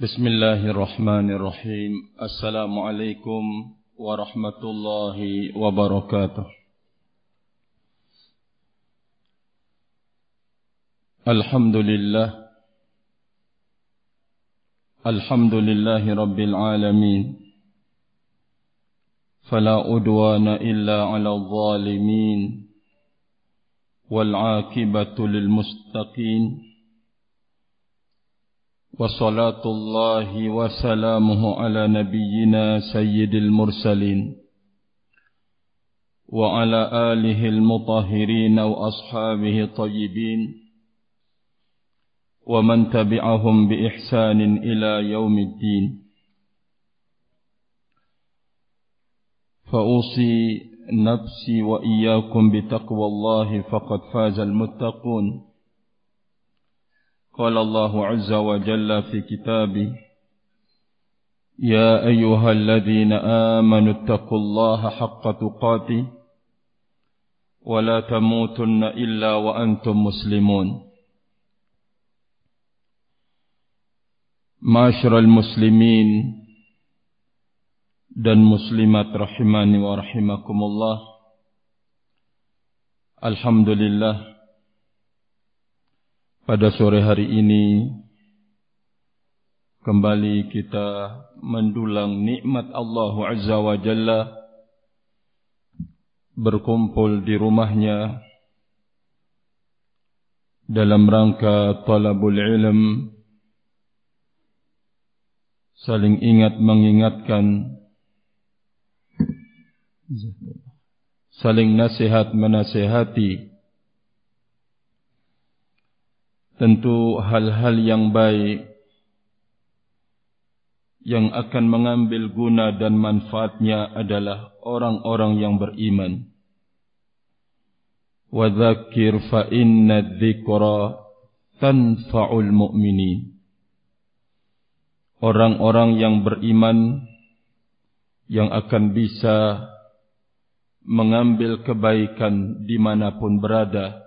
بسم الله الرحمن الرحيم السلام عليكم ورحمة الله وبركاته الحمد لله الحمد لله رب العالمين فلا أدوان إلا على الظالمين والعاكبة للمستقين وصلاة الله وسلامه على نبينا سيد المرسلين وعلى آله المطهرين وأصحابه الطيبين ومن تبعهم بإحسان إلى يوم الدين. فأوصي نفسي وإياكم بتقوى الله فقد فاز المتقون. قال الله عز وجل في كتابه يا أيها الذين آمنوا اتقوا الله حق تقاته ولا تموتن إلا وأنتم مسلمون. معاشر المسلمين dan muslimat rahimani wa rahimakumullah Alhamdulillah Pada sore hari ini kembali kita mendulang nikmat Allah Azza wa Jalla berkumpul di rumahnya dalam rangka talabul ilm saling ingat mengingatkan saling nasihat menasihati tentu hal-hal yang baik yang akan mengambil guna dan manfaatnya adalah orang-orang yang beriman. Wa dzakir fa inna dzikra tanfa'ul mu'minin. Orang-orang yang beriman yang akan bisa mengambil kebaikan dimanapun berada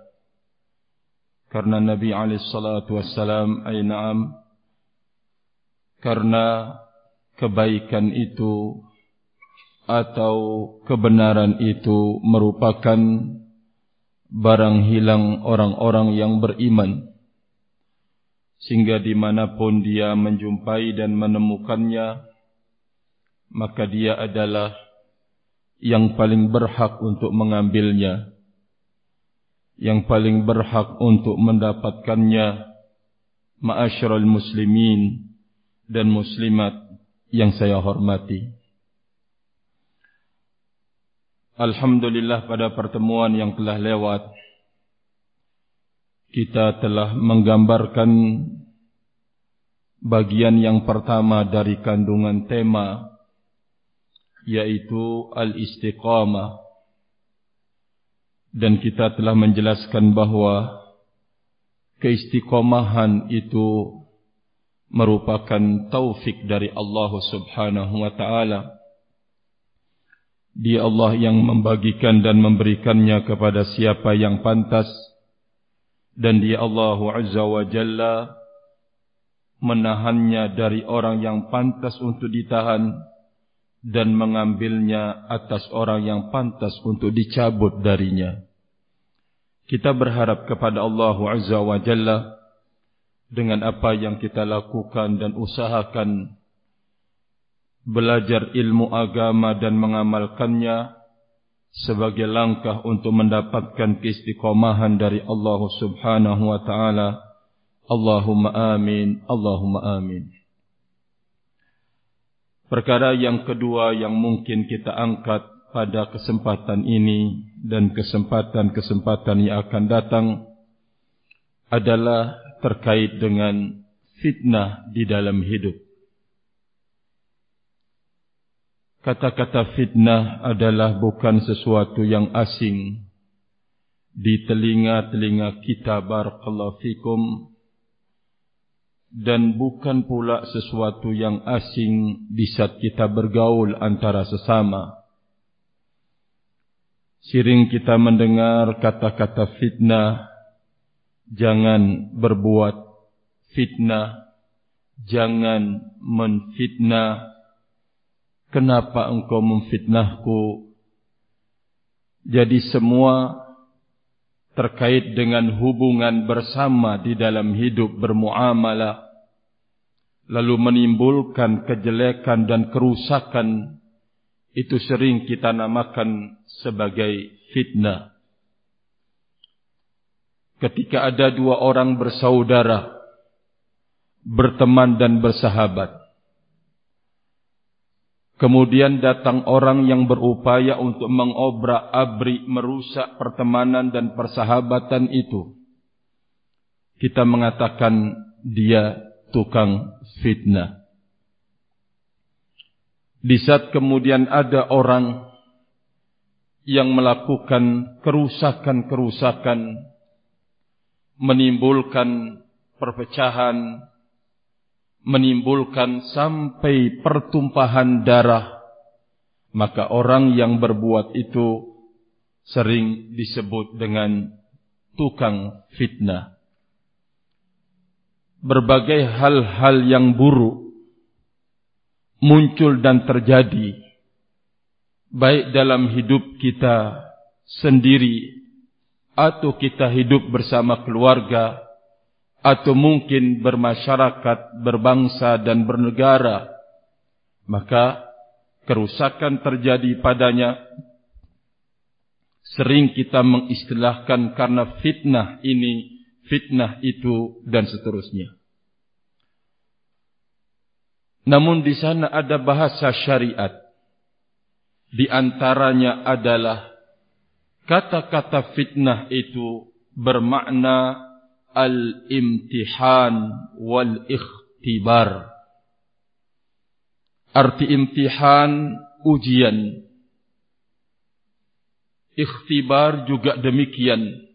karena Nabi alaihi salatu wassalam ay na'am karena kebaikan itu atau kebenaran itu merupakan barang hilang orang-orang yang beriman. Sehingga dimanapun dia menjumpai dan menemukannya maka dia adalah yang paling berhak untuk mengambilnya yang paling berhak untuk mendapatkannya ma'asyiral muslimin dan muslimat yang saya hormati. Alhamdulillah pada pertemuan yang telah lewat kita telah menggambarkan bagian yang pertama dari kandungan tema yaitu al-istiqamah dan kita telah menjelaskan bahawa keistiqomahan itu merupakan taufik dari Allah Subhanahu wa taala. Dia Allah yang membagikan dan memberikannya kepada siapa yang pantas dan dia Allah Azza wa Jalla menahannya dari orang yang pantas untuk ditahan dan mengambilnya atas orang yang pantas untuk dicabut darinya. Kita berharap kepada Allah Azza wa Jalla dengan apa yang kita lakukan dan usahakan belajar ilmu agama dan mengamalkannya sebagai langkah untuk mendapatkan keistiqomahan dari Allah Subhanahu wa taala. Allahumma amin. Allahumma amin. Perkara yang kedua yang mungkin kita angkat pada kesempatan ini dan kesempatan-kesempatan yang akan datang adalah terkait dengan fitnah di dalam hidup. Kata-kata fitnah adalah bukan sesuatu yang asing di telinga-telinga kita barakallahu fikum dan bukan pula sesuatu yang asing di saat kita bergaul antara sesama. Siring kita mendengar kata-kata fitnah, jangan berbuat fitnah, jangan menfitnah kenapa engkau memfitnahku jadi semua terkait dengan hubungan bersama di dalam hidup bermuamalah lalu menimbulkan kejelekan dan kerusakan itu sering kita namakan sebagai fitnah ketika ada dua orang bersaudara berteman dan bersahabat. Kemudian datang orang yang berupaya untuk mengobrak-abrik, merusak pertemanan dan persahabatan itu. Kita mengatakan dia tukang fitnah. Di saat kemudian ada orang yang melakukan kerusakan-kerusakan, menimbulkan perpecahan, menimbulkan sampai pertumpahan darah, maka orang yang berbuat itu sering disebut dengan tukang fitnah. Berbagai hal-hal yang buruk muncul dan terjadi, baik dalam hidup kita sendiri atau kita hidup bersama keluarga, atau mungkin bermasyarakat, berbangsa dan bernegara, maka kerusakan terjadi padanya. Sering kita mengistilahkan karena fitnah ini, fitnah itu dan seterusnya. Namun di sana ada bahasa syariat. Di antaranya adalah kata-kata fitnah itu bermakna al-imtihan wal-ikhtibar. Arti imtihan ujian. Ikhtibar juga demikian.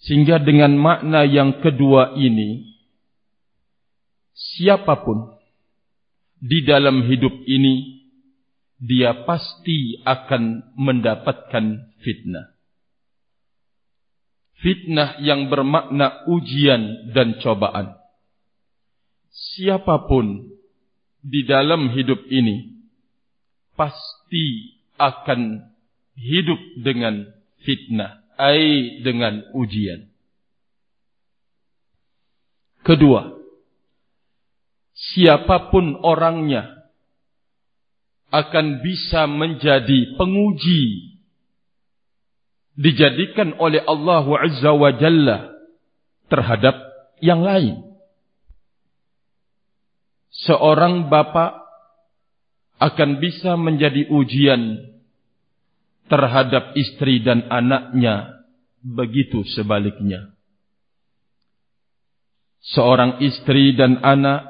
Sehingga dengan makna yang kedua ini, siapapun di dalam hidup ini, dia pasti akan mendapatkan fitnah fitnah yang bermakna ujian dan cobaan. Siapapun di dalam hidup ini pasti akan hidup dengan fitnah, ai dengan ujian. Kedua, siapapun orangnya akan bisa menjadi penguji dijadikan oleh Allah Azza wa Jalla terhadap yang lain. Seorang bapa akan bisa menjadi ujian terhadap istri dan anaknya, begitu sebaliknya. Seorang istri dan anak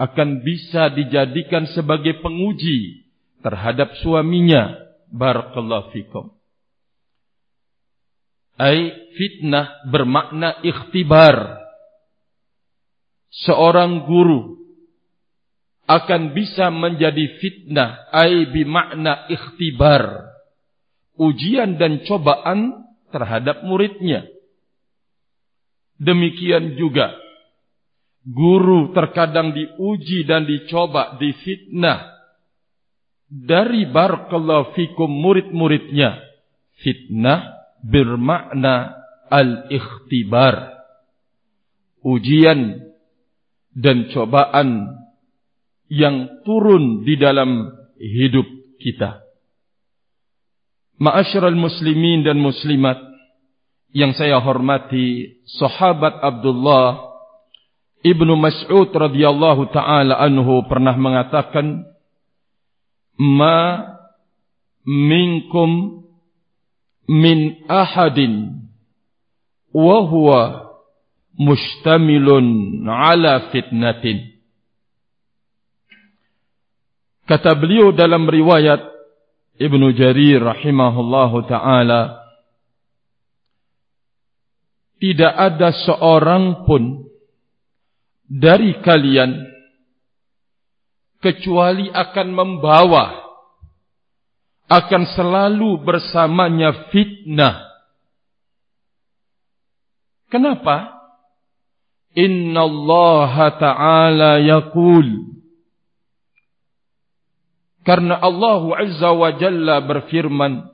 akan bisa dijadikan sebagai penguji terhadap suaminya. Barakallahu fikum. Ay fitnah bermakna ikhtibar. Seorang guru akan bisa menjadi fitnah ay bimakna ikhtibar. Ujian dan cobaan terhadap muridnya. Demikian juga guru terkadang diuji dan dicoba di fitnah dari barakallahu fikum murid-muridnya fitnah bermakna al-ikhtibar. Ujian dan cobaan yang turun di dalam hidup kita. Ma'asyiral muslimin dan muslimat yang saya hormati sahabat Abdullah Ibnu Mas'ud radhiyallahu taala anhu pernah mengatakan ma minkum min ahadin wa huwa mustamilun ala fitnatin. Kata beliau dalam riwayat Ibnu Jarir rahimahullahu taala tidak ada seorang pun dari kalian kecuali akan membawa akan selalu bersamanya fitnah. Kenapa? Inna Allah Ta'ala yakul. Karena Allah Azza wa Jalla berfirman,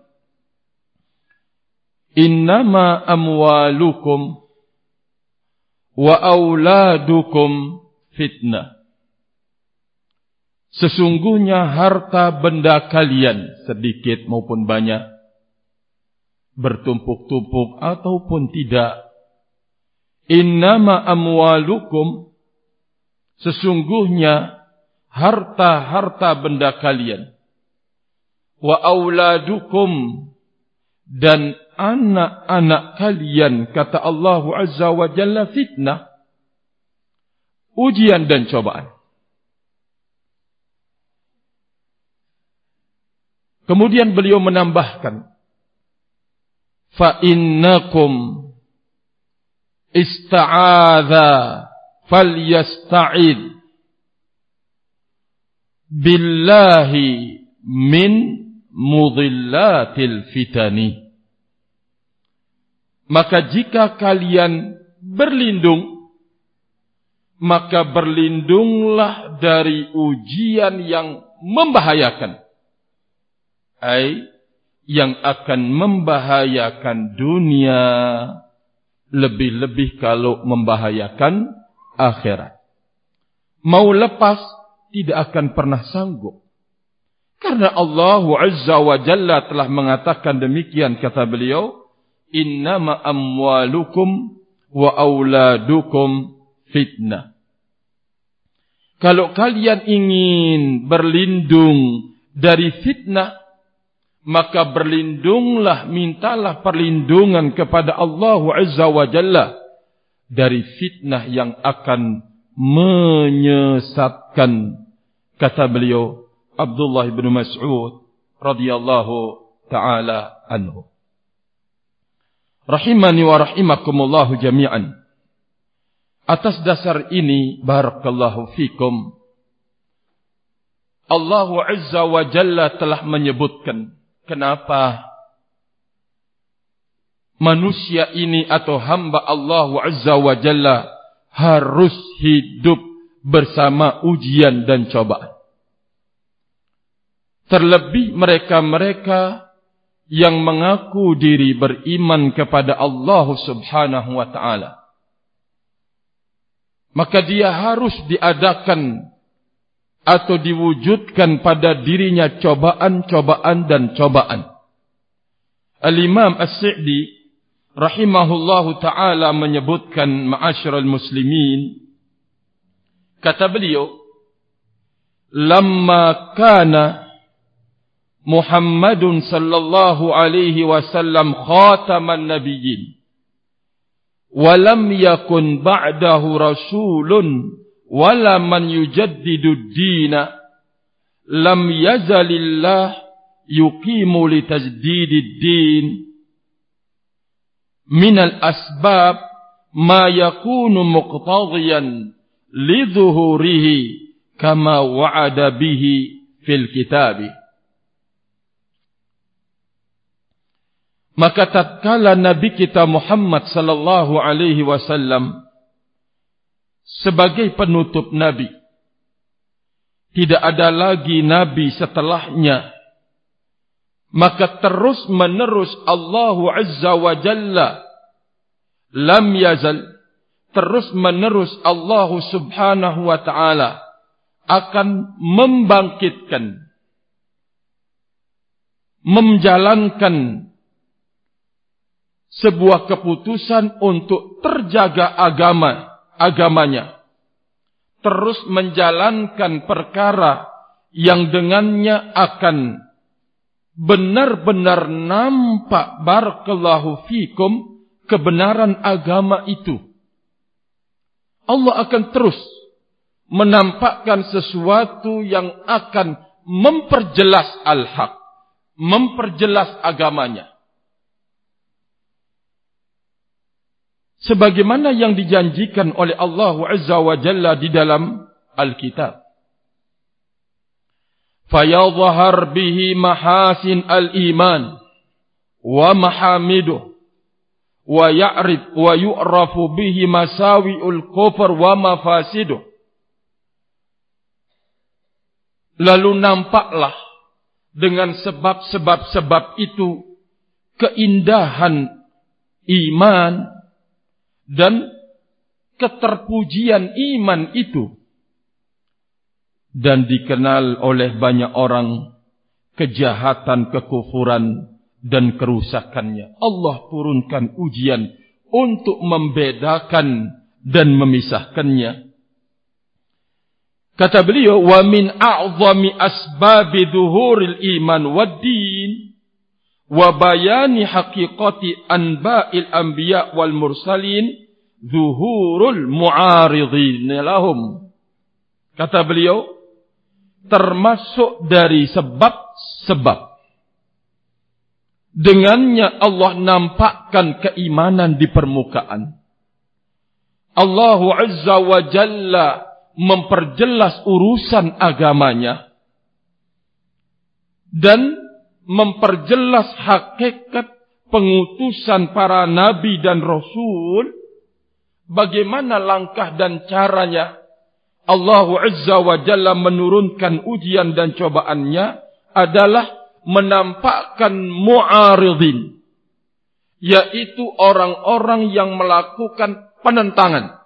Innama amwalukum wa auladukum fitnah. Sesungguhnya harta benda kalian sedikit maupun banyak bertumpuk-tumpuk ataupun tidak. Innama amwalukum sesungguhnya harta-harta benda kalian. Wa auladukum dan anak-anak kalian kata Allah Azza wa Jalla fitnah ujian dan cobaan Kemudian beliau menambahkan fa innakum ista'adha falyasta'id billahi min mudhillatil fitani. Maka jika kalian berlindung maka berlindunglah dari ujian yang membahayakan ai yang akan membahayakan dunia lebih-lebih kalau membahayakan akhirat. Mau lepas tidak akan pernah sanggup. Karena Allah Azza wa Jalla telah mengatakan demikian kata beliau innama amwalukum wa auladukum fitnah. Kalau kalian ingin berlindung dari fitnah maka berlindunglah mintalah perlindungan kepada Allah Azza wa Jalla dari fitnah yang akan menyesatkan kata beliau Abdullah bin Mas'ud radhiyallahu taala anhu. Rahimani wa rahimakumullah jami'an. Atas dasar ini barakallahu fikum Allah Azza wa Jalla telah menyebutkan kenapa manusia ini atau hamba Allah Azza wa Jalla harus hidup bersama ujian dan cobaan. Terlebih mereka-mereka yang mengaku diri beriman kepada Allah Subhanahu wa taala. Maka dia harus diadakan atau diwujudkan pada dirinya cobaan-cobaan dan cobaan. Al-Imam As-Sa'di rahimahullahu taala menyebutkan ma'asyiral muslimin kata beliau lamma kana Muhammadun sallallahu alaihi wasallam khataman nabiyyin wa lam yakun ba'dahu rasulun wala man yujaddidu dina lam yazalillah yuqimu li tajdidi din min al asbab ma yakunu muqtadiyan li dhuhurihi kama wa'ada bihi fil kitab maka tatkala nabi kita Muhammad sallallahu alaihi wasallam sebagai penutup nabi. Tidak ada lagi nabi setelahnya. Maka terus menerus Allah Azza wa Jalla lam yazal terus menerus Allah Subhanahu wa taala akan membangkitkan menjalankan sebuah keputusan untuk terjaga agama agamanya. Terus menjalankan perkara yang dengannya akan benar-benar nampak barakallahu fikum kebenaran agama itu. Allah akan terus menampakkan sesuatu yang akan memperjelas al-haq memperjelas agamanya sebagaimana yang dijanjikan oleh Allah Azza wa Jalla di dalam Al-Kitab. Fayadhhar bihi mahasin al-iman wa mahamiduh wa ya'rif wa yu'rafu bihi masawi'ul kufur wa mafasiduh lalu nampaklah dengan sebab-sebab-sebab itu keindahan iman dan keterpujian iman itu dan dikenal oleh banyak orang kejahatan kekufuran dan kerusakannya. Allah turunkan ujian untuk membedakan dan memisahkannya. Kata beliau, wa min a'zami asbabi dhuhuril iman wad din wa bayani haqiqati anba'il anbiya wal mursalin dhuhurul mu'aridin lahum. Kata beliau, termasuk dari sebab-sebab dengannya Allah nampakkan keimanan di permukaan. Allah Azza wa Jalla memperjelas urusan agamanya dan memperjelas hakikat pengutusan para nabi dan rasul bagaimana langkah dan caranya Allah Azza wa Jalla menurunkan ujian dan cobaannya adalah menampakkan mu'aridin yaitu orang-orang yang melakukan penentangan.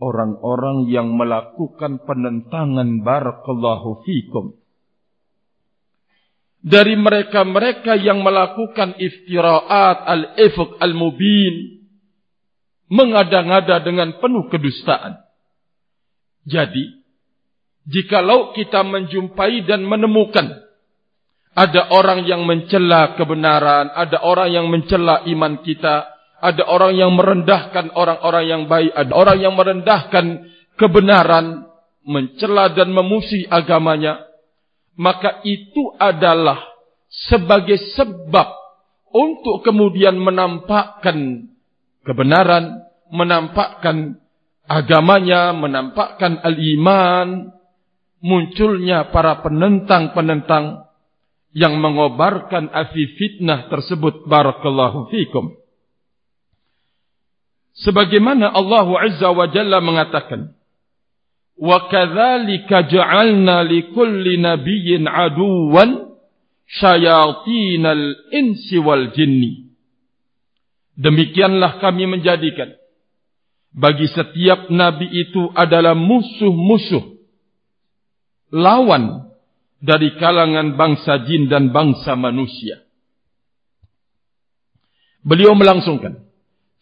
Orang-orang yang melakukan penentangan barakallahu fikum dari mereka-mereka yang melakukan iftiraat al-ifq al-mubin mengada-ngada dengan penuh kedustaan. Jadi jikalau kita menjumpai dan menemukan ada orang yang mencela kebenaran ada orang yang mencela iman kita ada orang yang merendahkan orang-orang yang baik, ada orang yang merendahkan kebenaran, mencela dan memusuhi agamanya, maka itu adalah sebagai sebab untuk kemudian menampakkan kebenaran, menampakkan agamanya, menampakkan al-iman, munculnya para penentang-penentang yang mengobarkan afi fitnah tersebut. Barakallahu fikum. Sebagaimana Allah Azza wa Jalla mengatakan ja'alna likulli nabiyyin aduwan syayatinal insi wal jinni. Demikianlah kami menjadikan. Bagi setiap nabi itu adalah musuh-musuh. Lawan dari kalangan bangsa jin dan bangsa manusia. Beliau melangsungkan.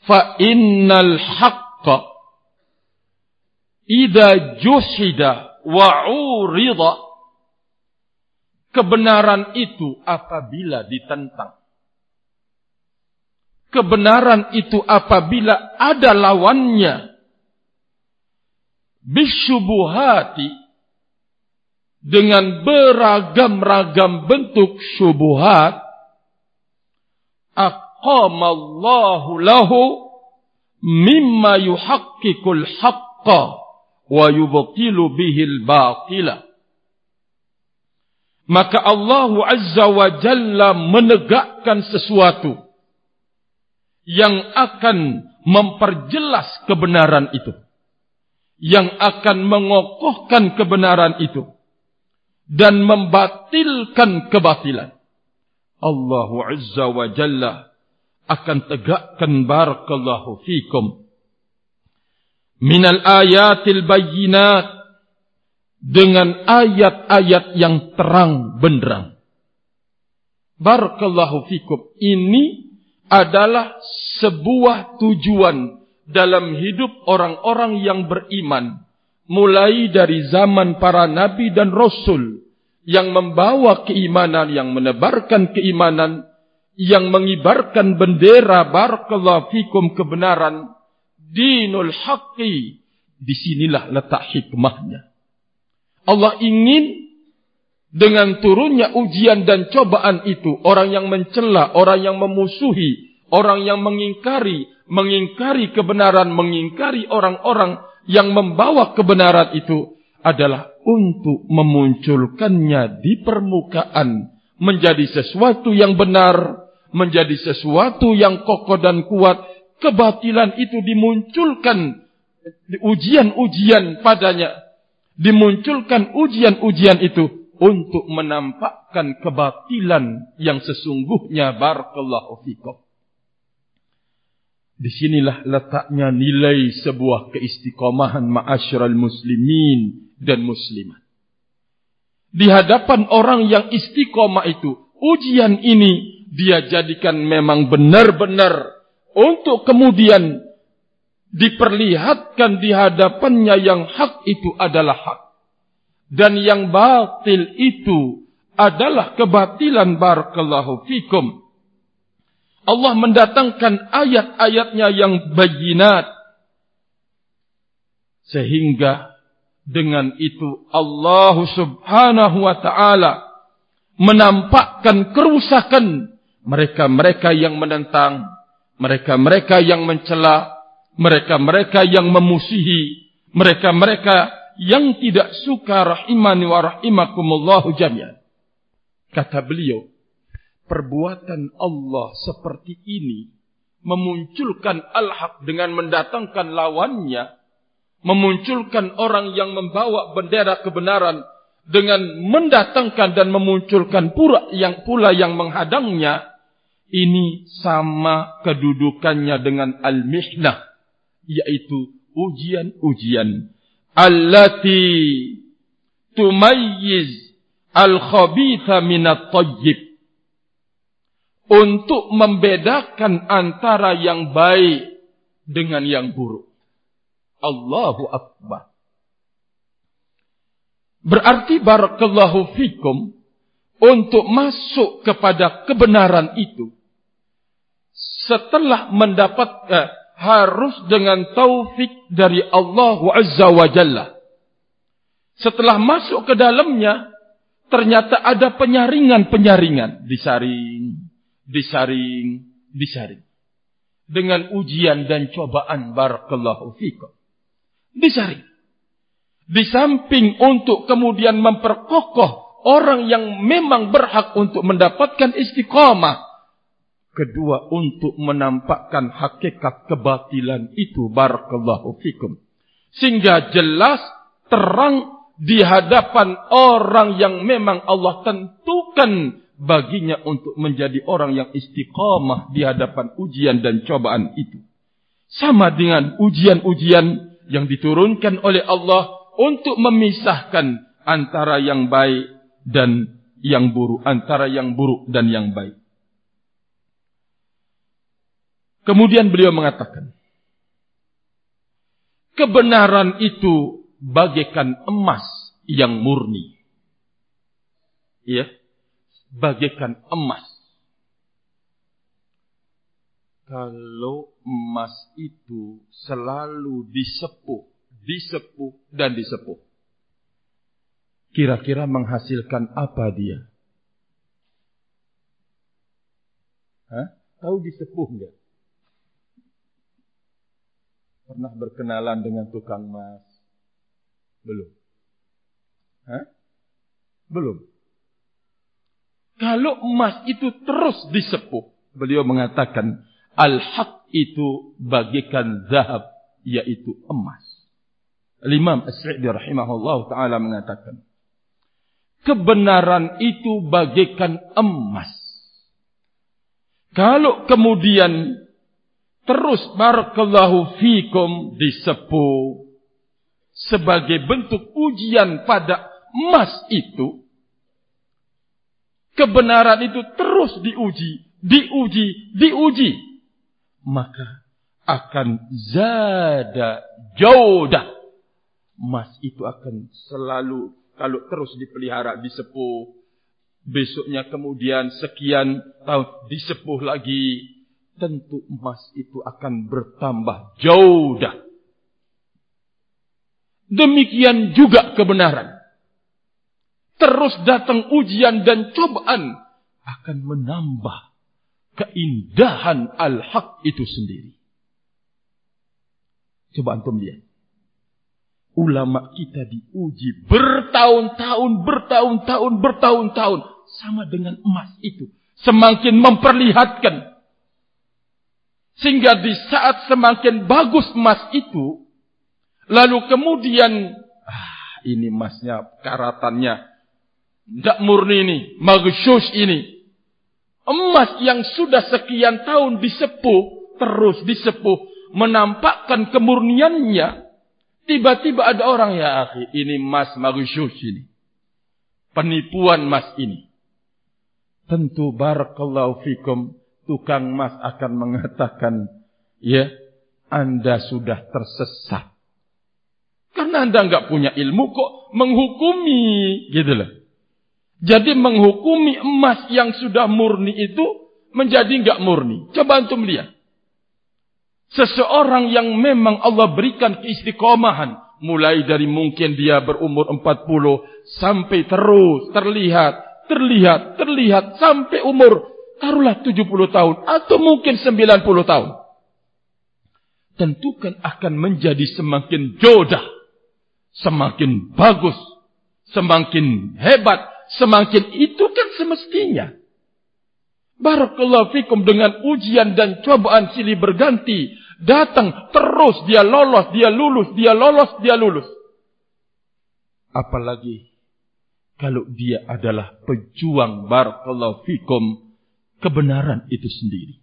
Fa innal haqqa idza juhida wa urida kebenaran itu apabila ditentang. Kebenaran itu apabila ada lawannya. Bisyubuhati dengan beragam-ragam bentuk syubuhat aqamallahu lahu mimma yuhaqqiqul haqqa wa yubtilu bihil batila. Maka Allah Azza wa Jalla menegakkan sesuatu yang akan memperjelas kebenaran itu yang akan mengokohkan kebenaran itu dan membatilkan kebatilan. Allah Azza wa Jalla akan tegakkan barakallahu fikum minal ayatil bayyinat dengan ayat-ayat yang terang benderang. Barakallahu fikum. Ini adalah sebuah tujuan dalam hidup orang-orang yang beriman. Mulai dari zaman para nabi dan rasul yang membawa keimanan yang menebarkan keimanan yang mengibarkan bendera barakallahu fikum kebenaran dinul haqqi. Disinilah letak hikmahnya. Allah ingin dengan turunnya ujian dan cobaan itu orang yang mencela orang yang memusuhi orang yang mengingkari mengingkari kebenaran mengingkari orang-orang yang membawa kebenaran itu adalah untuk memunculkannya di permukaan menjadi sesuatu yang benar menjadi sesuatu yang kokoh dan kuat, kebatilan itu dimunculkan ujian-ujian padanya. Dimunculkan ujian-ujian itu untuk menampakkan kebatilan yang sesungguhnya barakallahu fikum. Disinilah letaknya nilai sebuah keistiqomahan ma'asyiral muslimin dan muslimat. Di hadapan orang yang istiqomah itu, ujian ini dia jadikan memang benar-benar untuk kemudian diperlihatkan di hadapannya yang hak itu adalah hak. Dan yang batil itu adalah kebatilan barakallahu fikum. Allah mendatangkan ayat-ayatnya yang bayinat. Sehingga dengan itu Allah subhanahu wa ta'ala menampakkan kerusakan mereka-mereka yang menentang, mereka-mereka yang mencela, mereka-mereka yang memusihi, mereka-mereka yang tidak suka rahimani wa rahimakumullahu jami'an. Kata beliau, perbuatan Allah seperti ini memunculkan al-haq dengan mendatangkan lawannya, memunculkan orang yang membawa bendera kebenaran dengan mendatangkan dan memunculkan pula yang pula yang menghadangnya, ini sama kedudukannya dengan al-mihnah, yaitu ujian-ujian allati tumayyiz al-khabitha min at-tayyib untuk membedakan antara yang baik dengan yang buruk. Allahu akbar. Berarti barakallahu fikum untuk masuk kepada kebenaran itu setelah mendapat eh, harus dengan taufik dari Allah Azza wa Jalla. Setelah masuk ke dalamnya, ternyata ada penyaringan-penyaringan. Disaring, disaring, disaring. Dengan ujian dan cobaan barakallahu fikum. Disaring. Di samping untuk kemudian memperkokoh orang yang memang berhak untuk mendapatkan istiqamah kedua untuk menampakkan hakikat kebatilan itu. Barakallahu fikum. Sehingga jelas terang di hadapan orang yang memang Allah tentukan baginya untuk menjadi orang yang istiqamah di hadapan ujian dan cobaan itu. Sama dengan ujian-ujian yang diturunkan oleh Allah untuk memisahkan antara yang baik dan yang buruk antara yang buruk dan yang baik Kemudian beliau mengatakan, kebenaran itu bagaikan emas yang murni. Ya, bagaikan emas. Kalau emas itu selalu disepuh, disepuh dan disepuh. Kira-kira menghasilkan apa dia? Hah? Tahu disepuh enggak? Pernah berkenalan dengan tukang emas? Belum. Hah? Belum. Kalau emas itu terus disepuh, beliau mengatakan, Al-Haq itu bagikan zahab, yaitu emas. Al-Imam As-Sa'di rahimahullah ta'ala mengatakan, kebenaran itu bagikan emas. Kalau kemudian terus barakallahu fikum disepuh sebagai bentuk ujian pada emas itu. Kebenaran itu terus diuji diuji diuji. Maka akan zada jaudah. Emas itu akan selalu kalau terus dipelihara disepuh besoknya kemudian sekian tahun disepuh lagi tentu emas itu akan bertambah jauh. Demikian juga kebenaran. Terus datang ujian dan cobaan akan menambah keindahan al-haq itu sendiri. Coba antum lihat. Ulama kita diuji bertahun-tahun, bertahun-tahun, bertahun-tahun. Sama dengan emas itu semakin memperlihatkan. Sehingga di saat semakin bagus emas itu, lalu kemudian, ah, ini emasnya, karatannya, tidak murni ini, magsyus ini. Emas yang sudah sekian tahun disepuh, terus disepuh, menampakkan kemurniannya, tiba-tiba ada orang, ya akhi, ini emas magsyus ini. Penipuan emas ini. Tentu barakallahu fikum tukang emas akan mengatakan, ya, anda sudah tersesat. Karena anda enggak punya ilmu kok menghukumi, gitu loh. Jadi menghukumi emas yang sudah murni itu menjadi enggak murni. Coba antum lihat. Seseorang yang memang Allah berikan keistiqomahan. Mulai dari mungkin dia berumur 40 sampai terus terlihat terlihat, terlihat sampai umur taruhlah 70 tahun atau mungkin 90 tahun. Tentukan akan menjadi semakin jodoh, semakin bagus, semakin hebat, semakin itu kan semestinya. Barakallahu fikum dengan ujian dan cobaan silih berganti. Datang terus dia lolos, dia lulus, dia lolos, dia lulus. Apalagi kalau dia adalah pejuang barakallahu fikum kebenaran itu sendiri.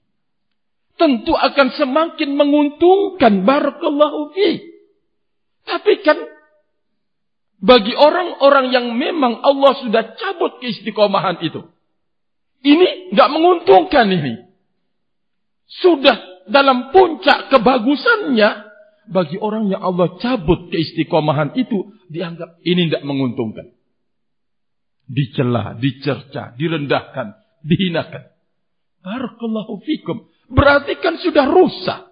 Tentu akan semakin menguntungkan barakallahu fi. Tapi kan bagi orang-orang yang memang Allah sudah cabut keistiqomahan itu. Ini enggak menguntungkan ini. Sudah dalam puncak kebagusannya bagi orang yang Allah cabut keistiqomahan itu dianggap ini enggak menguntungkan dicela, dicerca, direndahkan, dihinakan. Barakallahu fikum. Berarti kan sudah rusak.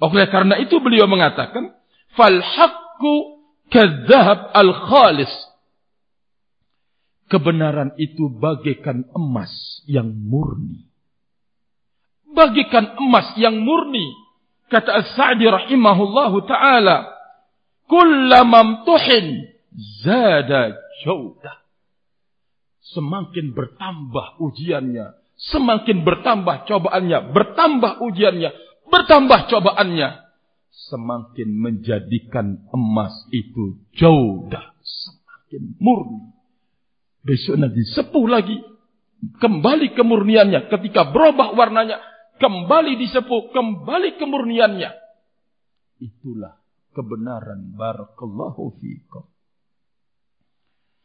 Oleh karena itu beliau mengatakan, fal haqqu kadzahab al khalis. Kebenaran itu bagaikan emas yang murni. Bagikan emas yang murni. Kata As-Sa'di rahimahullahu ta'ala. Kullamam tuhin zada jaudah semakin bertambah ujiannya, semakin bertambah cobaannya, bertambah ujiannya, bertambah cobaannya, semakin menjadikan emas itu jauh dah semakin murni. Besok nanti sepuh lagi, kembali kemurniannya. Ketika berubah warnanya, kembali disepuh, kembali kemurniannya. Itulah kebenaran. Barakallahu fiikum.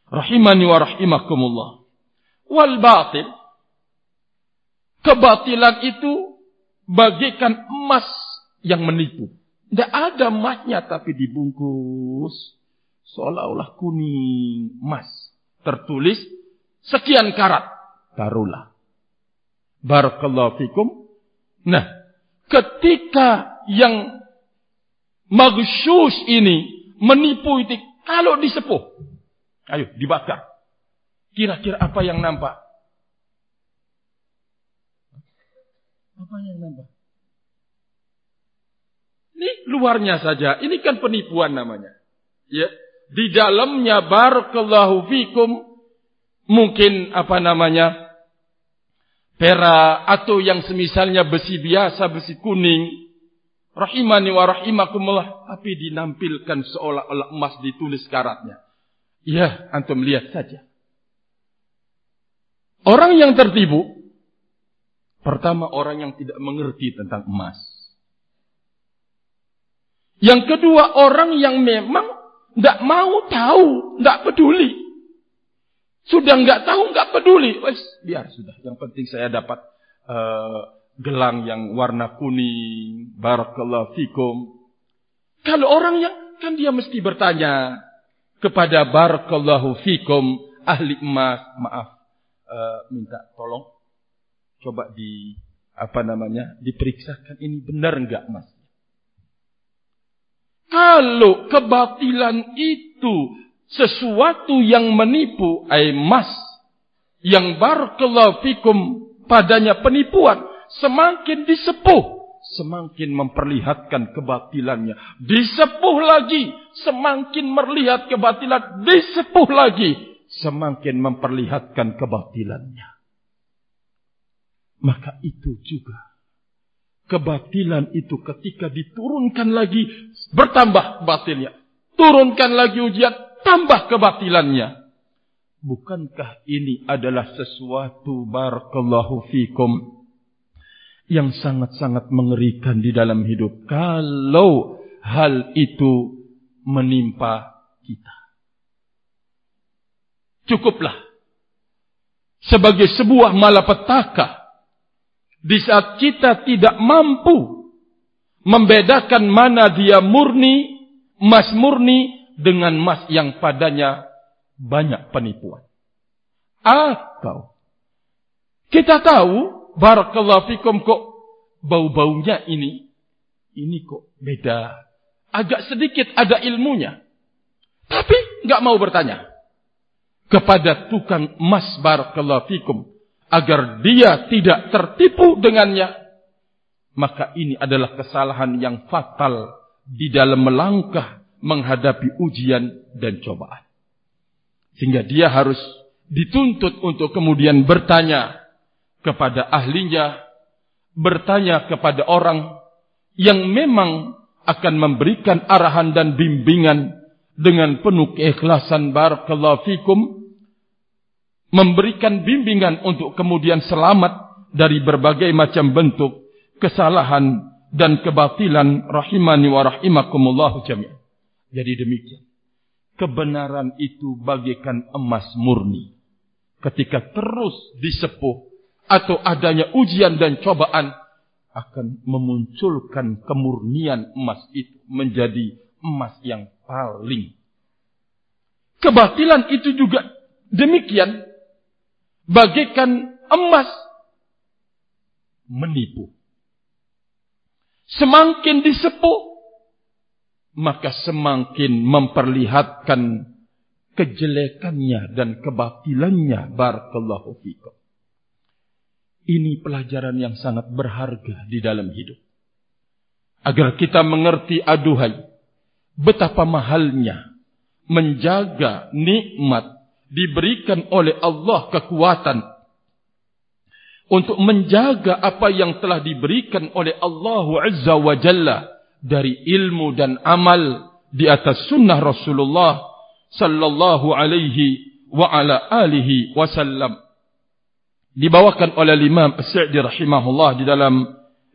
Rahimani wa rahimakumullah. Wal batil. Kebatilan itu bagikan emas yang menipu. Tidak ada emasnya tapi dibungkus. Seolah-olah kuning emas. Tertulis sekian karat. Taruhlah. Barakallahu fikum. Nah, ketika yang magsyus ini menipu itu kalau disepuh Ayo, dibakar. Kira-kira apa yang nampak? Apa yang nampak? Ini luarnya saja. Ini kan penipuan namanya. Ya. Di dalamnya barakallahu fikum mungkin apa namanya? pera atau yang semisalnya besi biasa, besi kuning. Rahimani wa rahimakumullah. Tapi dinampilkan seolah-olah emas ditulis karatnya. Ya, antum lihat saja. Orang yang tertipu, pertama orang yang tidak mengerti tentang emas. Yang kedua orang yang memang tidak mau tahu, tidak peduli. Sudah nggak tahu, nggak peduli. Wes, biar sudah. Yang penting saya dapat uh, gelang yang warna kuning. Barakallahu fikum. Kalau orang yang kan dia mesti bertanya, kepada barakallahu fikum ahli emas maaf uh, minta tolong coba di apa namanya diperiksakan ini benar enggak mas kalau kebatilan itu sesuatu yang menipu ay emas yang barakallahu fikum padanya penipuan semakin disepuh semakin memperlihatkan kebatilannya. Disepuh lagi, semakin melihat kebatilan, disepuh lagi, semakin memperlihatkan kebatilannya. Maka itu juga kebatilan itu ketika diturunkan lagi bertambah batilnya. Turunkan lagi ujian, tambah kebatilannya. Bukankah ini adalah sesuatu barakallahu fikum yang sangat-sangat mengerikan di dalam hidup kalau hal itu menimpa kita. Cukuplah sebagai sebuah malapetaka di saat kita tidak mampu membedakan mana dia murni, emas murni dengan emas yang padanya banyak penipuan. Atau kita tahu barakallahu fikum kok bau-baunya ini ini kok beda. Agak sedikit ada ilmunya. Tapi enggak mau bertanya kepada tukang emas barakallahu fikum agar dia tidak tertipu dengannya maka ini adalah kesalahan yang fatal di dalam melangkah menghadapi ujian dan cobaan. Sehingga dia harus dituntut untuk kemudian bertanya kepada ahlinya bertanya kepada orang yang memang akan memberikan arahan dan bimbingan dengan penuh keikhlasan. Barakallahu fikum memberikan bimbingan untuk kemudian selamat dari berbagai macam bentuk kesalahan dan kebatilan rahimani wa rahimakumullah jami'an. Jadi demikian. Kebenaran itu bagikan emas murni. Ketika terus disepuh atau adanya ujian dan cobaan akan memunculkan kemurnian emas itu menjadi emas yang paling. Kebatilan itu juga demikian bagikan emas menipu. Semakin disepuh, maka semakin memperlihatkan kejelekannya dan kebatilannya. Barakallahu fikum. Ini pelajaran yang sangat berharga di dalam hidup. Agar kita mengerti aduhai. Betapa mahalnya menjaga nikmat diberikan oleh Allah kekuatan untuk menjaga apa yang telah diberikan oleh Allah Azza wa Jalla dari ilmu dan amal di atas sunnah Rasulullah sallallahu alaihi wa ala alihi wasallam. Dibawakan oleh Imam As-Sa'di rahimahullah di dalam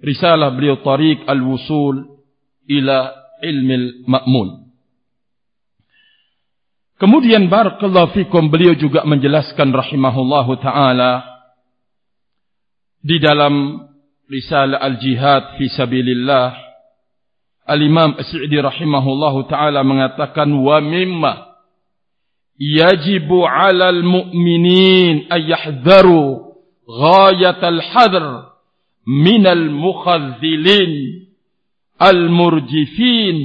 risalah beliau Tariq al-Wusul ila ilmi al-Ma'mun Kemudian barakallahu fikum beliau juga menjelaskan rahimahullahu taala di dalam risalah al-jihad fi sabilillah. Al-imam as-sa'di rahimahullahu taala mengatakan wa mimma yajibu 'ala al-mu'minin ay yahdharu ghayat al-hadr min al-mukhazzilin al-murjifin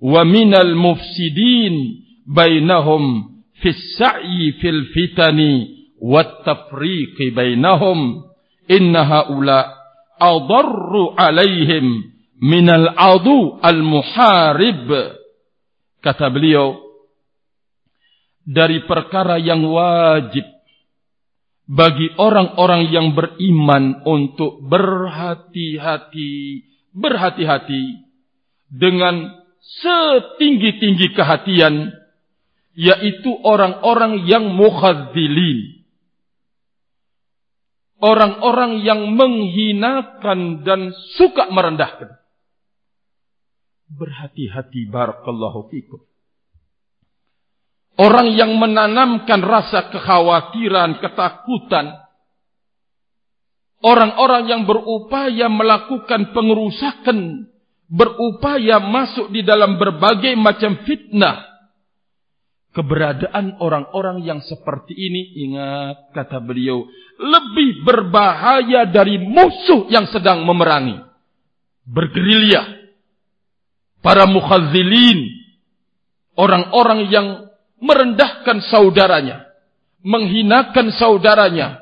wa min al-mufsidin bainahum fi sa'i fil fitani wat tafriqi bainahum. Inna haula adarru alaihim min al adu al muharib kata beliau dari perkara yang wajib bagi orang-orang yang beriman untuk berhati-hati berhati-hati dengan setinggi-tinggi kehatian yaitu orang-orang yang mukhadzilin. Orang-orang yang menghinakan dan suka merendahkan. Berhati-hati barakallahu fikum. Orang yang menanamkan rasa kekhawatiran, ketakutan. Orang-orang yang berupaya melakukan pengerusakan. Berupaya masuk di dalam berbagai macam fitnah keberadaan orang-orang yang seperti ini ingat kata beliau lebih berbahaya dari musuh yang sedang memerangi. Bergerilya. Para mukhazilin orang-orang yang merendahkan saudaranya menghinakan saudaranya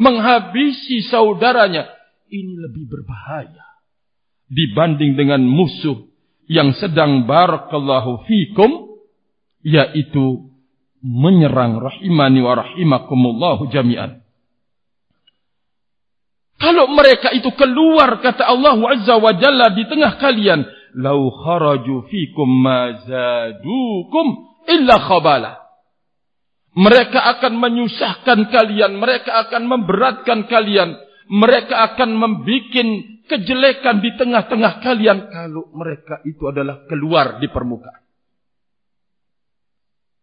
menghabisi saudaranya ini lebih berbahaya dibanding dengan musuh yang sedang barakallahu fikum yaitu menyerang rahimani wa rahimakumullahu jami'an. Kalau mereka itu keluar kata Allah Azza wa Jalla di tengah kalian, lau kharaju fikum ma zadukum illa khabala. Mereka akan menyusahkan kalian, mereka akan memberatkan kalian, mereka akan membuat kejelekan di tengah-tengah kalian kalau mereka itu adalah keluar di permukaan.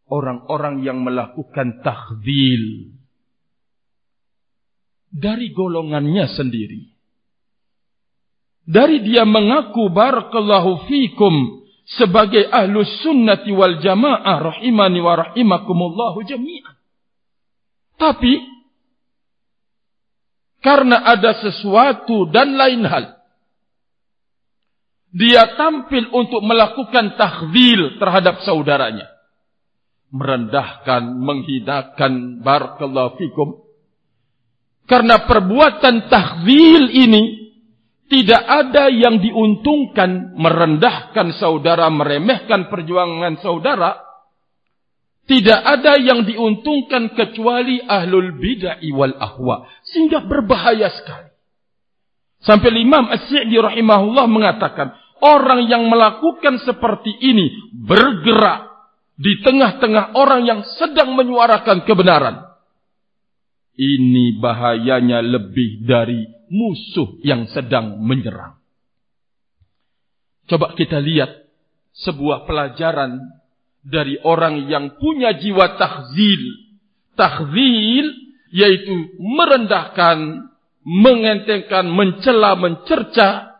Orang-orang yang melakukan tahdil, dari golongannya sendiri. Dari dia mengaku barakallahu fikum sebagai ahlu sunnati wal jamaah rahimani wa rahimakumullahu jami'an. Tapi karena ada sesuatu dan lain hal dia tampil untuk melakukan takhzil terhadap saudaranya merendahkan menghinakan barakallahu fikum karena perbuatan tahwil ini tidak ada yang diuntungkan merendahkan saudara, meremehkan perjuangan saudara. Tidak ada yang diuntungkan kecuali ahlul bid'ah wal ahwa. Sehingga berbahaya sekali. Sampai Imam As-Si'di rahimahullah mengatakan, orang yang melakukan seperti ini bergerak di tengah-tengah orang yang sedang menyuarakan kebenaran ini bahayanya lebih dari musuh yang sedang menyerang. Coba kita lihat sebuah pelajaran dari orang yang punya jiwa tahzil. Tahzil yaitu merendahkan, mengentengkan, mencela, mencerca.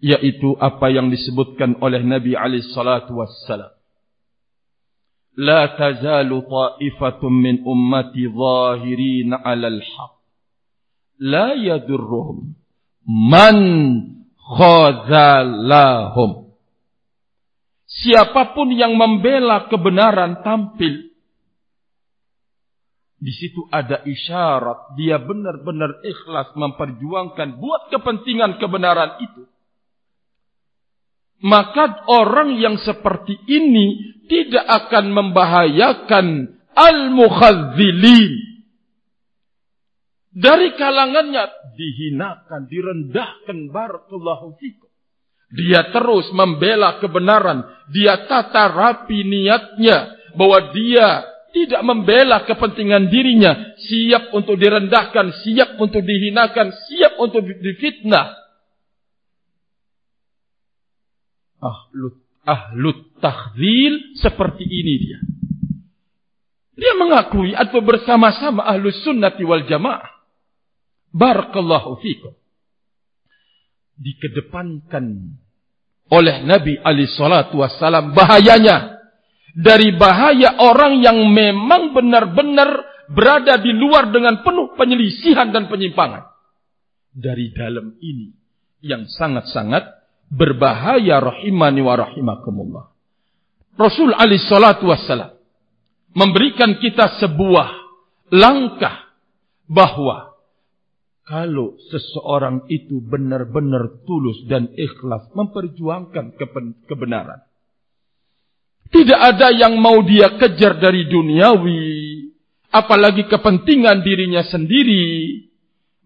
Yaitu apa yang disebutkan oleh Nabi SAW. لا تزال طائفة من أمتي ظاهرين على الحق لا يذرهم من خذلهم Siapapun yang membela kebenaran tampil. Di situ ada isyarat. Dia benar-benar ikhlas memperjuangkan buat kepentingan kebenaran itu maka orang yang seperti ini tidak akan membahayakan al-mukhadzilin. Dari kalangannya dihinakan, direndahkan barakallahu fikum. Dia terus membela kebenaran, dia tata rapi niatnya bahwa dia tidak membela kepentingan dirinya, siap untuk direndahkan, siap untuk dihinakan, siap untuk difitnah. Ahlut ahlut takhzil seperti ini dia. Dia mengakui atau bersama-sama ahlus sunnati wal jamaah. Barakallahu fikum. Dikedepankan oleh Nabi Ali Shallallahu Wasallam bahayanya dari bahaya orang yang memang benar-benar berada di luar dengan penuh penyelisihan dan penyimpangan dari dalam ini yang sangat-sangat berbahaya rahimani wa rahimakumullah. Rasul Ali salatu wassalam memberikan kita sebuah langkah bahwa kalau seseorang itu benar-benar tulus dan ikhlas memperjuangkan kebenaran. Tidak ada yang mau dia kejar dari duniawi, apalagi kepentingan dirinya sendiri,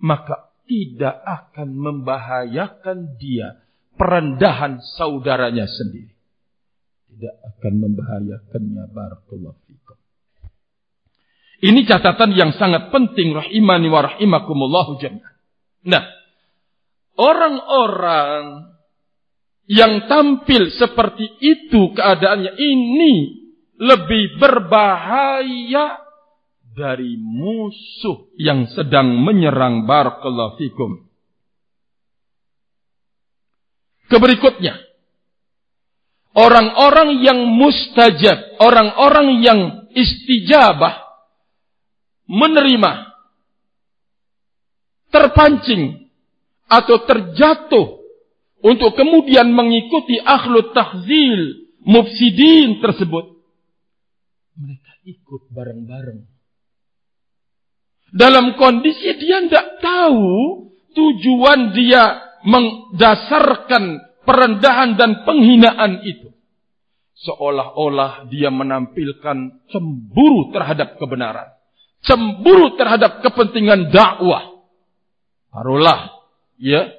maka tidak akan membahayakan dia perendahan saudaranya sendiri. Tidak akan membahayakannya. Barakallahu fikum. Ini catatan yang sangat penting. Rahimani wa rahimakumullahu jami'an. Nah. Orang-orang yang tampil seperti itu keadaannya ini lebih berbahaya dari musuh yang sedang menyerang barakallahu fikum keberikutnya. Orang-orang yang mustajab, orang-orang yang istijabah, menerima, terpancing, atau terjatuh, untuk kemudian mengikuti akhlut tahzil, mufsidin tersebut. Mereka ikut bareng-bareng. Dalam kondisi dia tidak tahu tujuan dia mendasarkan perendahan dan penghinaan itu. Seolah-olah dia menampilkan cemburu terhadap kebenaran. Cemburu terhadap kepentingan dakwah. Taruhlah, ya,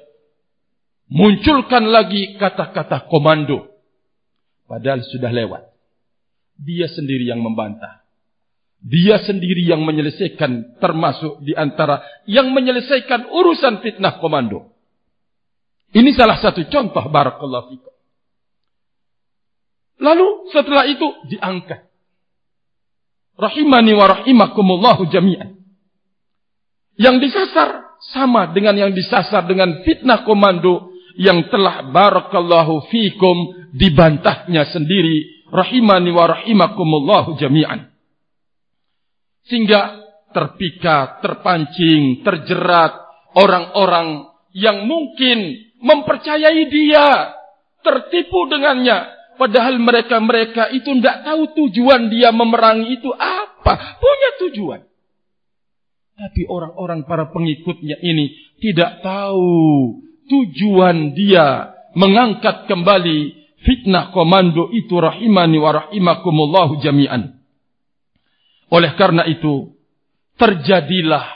munculkan lagi kata-kata komando. Padahal sudah lewat. Dia sendiri yang membantah. Dia sendiri yang menyelesaikan termasuk di antara yang menyelesaikan urusan fitnah komando. Ini salah satu contoh barakallahu fikum. Lalu setelah itu diangkat. Rahimani wa rahimakumullahu jami'an. Yang disasar sama dengan yang disasar dengan fitnah komando yang telah barakallahu fikum dibantahnya sendiri rahimani wa rahimakumullahu jami'an sehingga terpikat, terpancing, terjerat orang-orang yang mungkin mempercayai dia, tertipu dengannya. Padahal mereka-mereka itu tidak tahu tujuan dia memerangi itu apa. Punya tujuan. Tapi orang-orang para pengikutnya ini tidak tahu tujuan dia mengangkat kembali fitnah komando itu rahimani wa rahimakumullahu jami'an. Oleh karena itu, terjadilah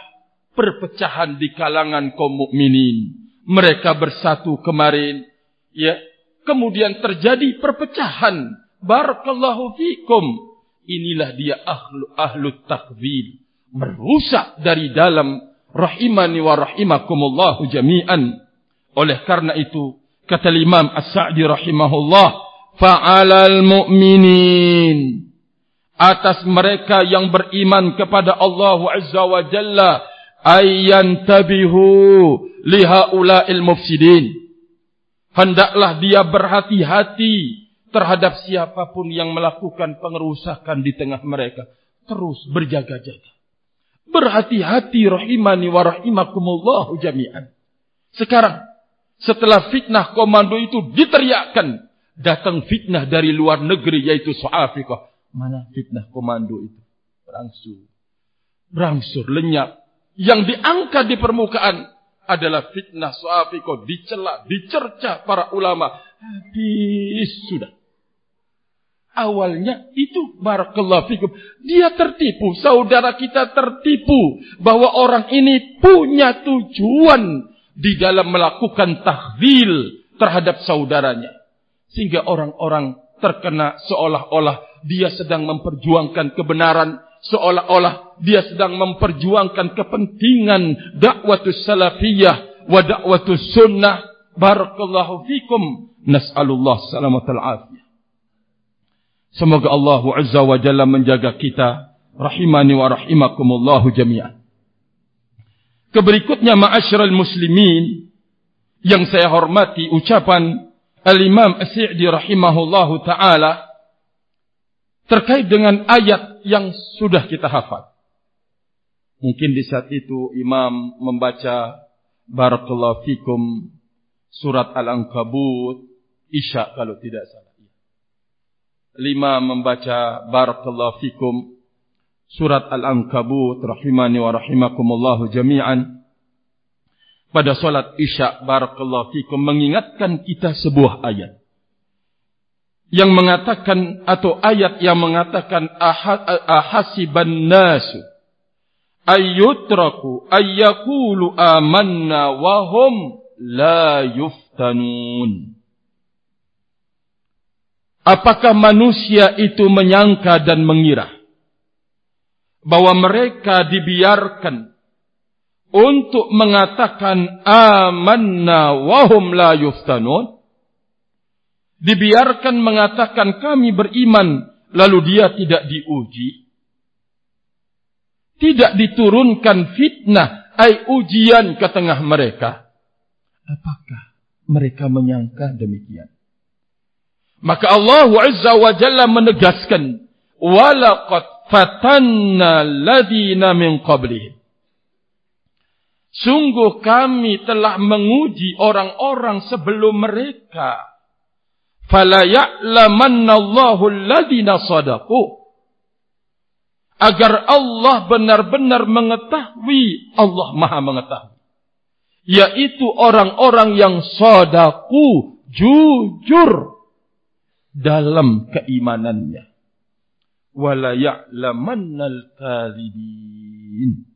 perpecahan di kalangan kaum mukminin. Mereka bersatu kemarin, ya. Kemudian terjadi perpecahan. Barakallahu fikum. Inilah dia ahlu ahlu takzir merusak dari dalam rahimani wa rahimakumullahu jami'an. Oleh karena itu, kata Imam As-Sa'di rahimahullah, fa'alal mu'minin atas mereka yang beriman kepada Allah Azza wa Jalla ayyan tabihu lihaula'il mufsidin. Hendaklah dia berhati-hati terhadap siapapun yang melakukan pengerusakan di tengah mereka. Terus berjaga-jaga. Berhati-hati rahimani wa rahimakumullahu jami'an. Sekarang, setelah fitnah komando itu diteriakkan, datang fitnah dari luar negeri yaitu So'afikah. Mana fitnah komando itu? Berangsur. Berangsur, lenyap. Yang diangkat di permukaan adalah fitnah So'afikah. Dicela, dicerca para ulama. Habis sudah awalnya itu barakallahu fikum dia tertipu saudara kita tertipu bahwa orang ini punya tujuan di dalam melakukan tahzil terhadap saudaranya sehingga orang-orang terkena seolah-olah dia sedang memperjuangkan kebenaran seolah-olah dia sedang memperjuangkan kepentingan dakwatus salafiyah wa dakwatus sunnah barakallahu fikum nas'alullah salamatul afiyah Semoga Allah Azza wa Jalla menjaga kita. Rahimani wa rahimakumullahu jami'an. Keberikutnya ma'asyiral muslimin yang saya hormati ucapan Al-Imam As-Sa'di rahimahullahu taala terkait dengan ayat yang sudah kita hafal. Mungkin di saat itu imam membaca barakallahu fikum surat Al-Ankabut Isya kalau tidak salah. Lima membaca barakallahu fikum surat al-ankabut rahimani wa rahimakumullah jami'an. Pada salat isya barakallahu fikum mengingatkan kita sebuah ayat yang mengatakan atau ayat yang mengatakan ahasiban nasu ayyutraku ayyakulu amanna wa hum la yuftanun Apakah manusia itu menyangka dan mengira bahwa mereka dibiarkan untuk mengatakan amanna wahum la yuftanun? Dibiarkan mengatakan kami beriman lalu dia tidak diuji? Tidak diturunkan fitnah ai ujian ke tengah mereka? Apakah mereka menyangka demikian? Maka Allah Azza wa Jalla menegaskan walaqad fatanna alladhina min qablihim Sungguh kami telah menguji orang-orang sebelum mereka fala ya'lamanna Allahu alladhina sadaqu agar Allah benar-benar mengetahui Allah Maha mengetahui yaitu orang-orang yang sadaku jujur dalam keimanannya. Wala ya'lamannal kadhibin.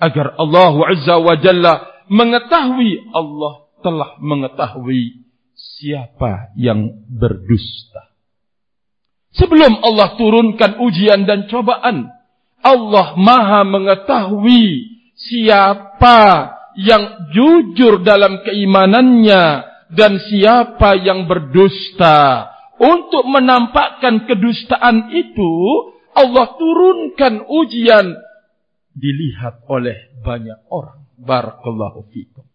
Agar Allah Azza wa Jalla mengetahui Allah telah mengetahui siapa yang berdusta. Sebelum Allah turunkan ujian dan cobaan, Allah maha mengetahui siapa yang jujur dalam keimanannya dan siapa yang berdusta. Untuk menampakkan kedustaan itu, Allah turunkan ujian dilihat oleh banyak orang. Barakallahu fikum.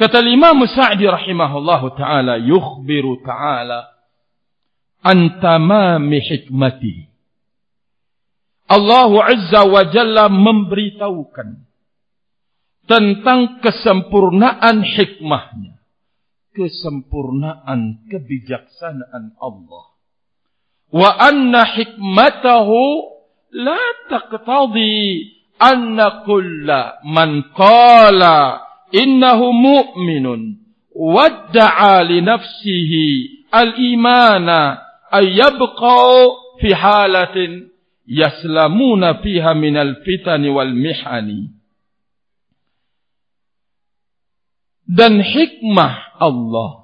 Kata Imam Sa'di rahimahullahu taala yukhbiru ta'ala an tamami hikmati. Allah Azza wa Jalla memberitahukan tentang kesempurnaan hikmahnya. Kesempurnaan kebijaksanaan Allah. Wa anna hikmatahu la taqtadi anna kulla man qala innahu mu'minun wadda'a li nafsihi al-imana ay yabqa fi halatin yaslamuna fiha min al-fitani wal mihani dan hikmah Allah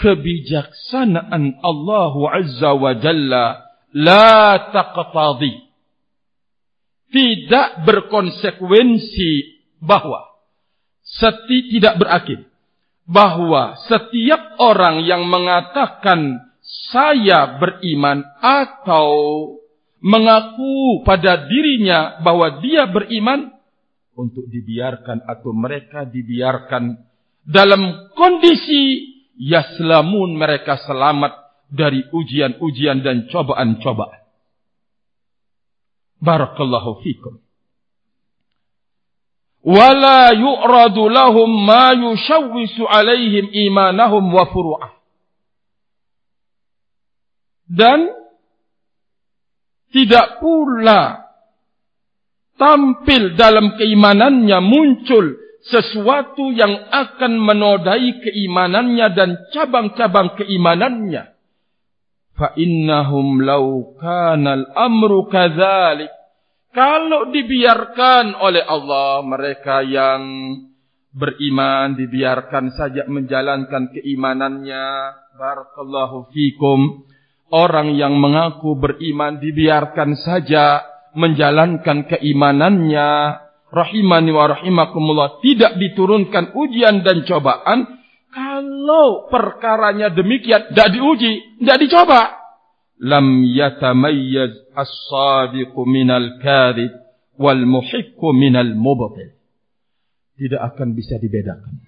kebijaksanaan Allah Azza wa Jalla la taqtadi. Tidak berkonsekuensi bahawa seti tidak berakhir bahwa setiap orang yang mengatakan saya beriman atau mengaku pada dirinya bahwa dia beriman untuk dibiarkan atau mereka dibiarkan dalam kondisi yaslamun mereka selamat dari ujian-ujian dan cobaan-cobaan. Barakallahu fikum wala yu'radu lahum ma yushawwisu alaihim imanahum wa furu'ah. Dan tidak pula tampil dalam keimanannya muncul sesuatu yang akan menodai keimanannya dan cabang-cabang keimanannya. Fa innahum law kana al-amru kadzalik kalau dibiarkan oleh Allah mereka yang beriman dibiarkan saja menjalankan keimanannya. Barakallahu fikum. Orang yang mengaku beriman dibiarkan saja menjalankan keimanannya. Rahimani wa rahimakumullah. Tidak diturunkan ujian dan cobaan. Kalau perkaranya demikian tidak diuji tidak dicoba yatamayyaz as-sadiq minal kadhib wal muhiq minal mubtil tidak akan bisa dibedakan.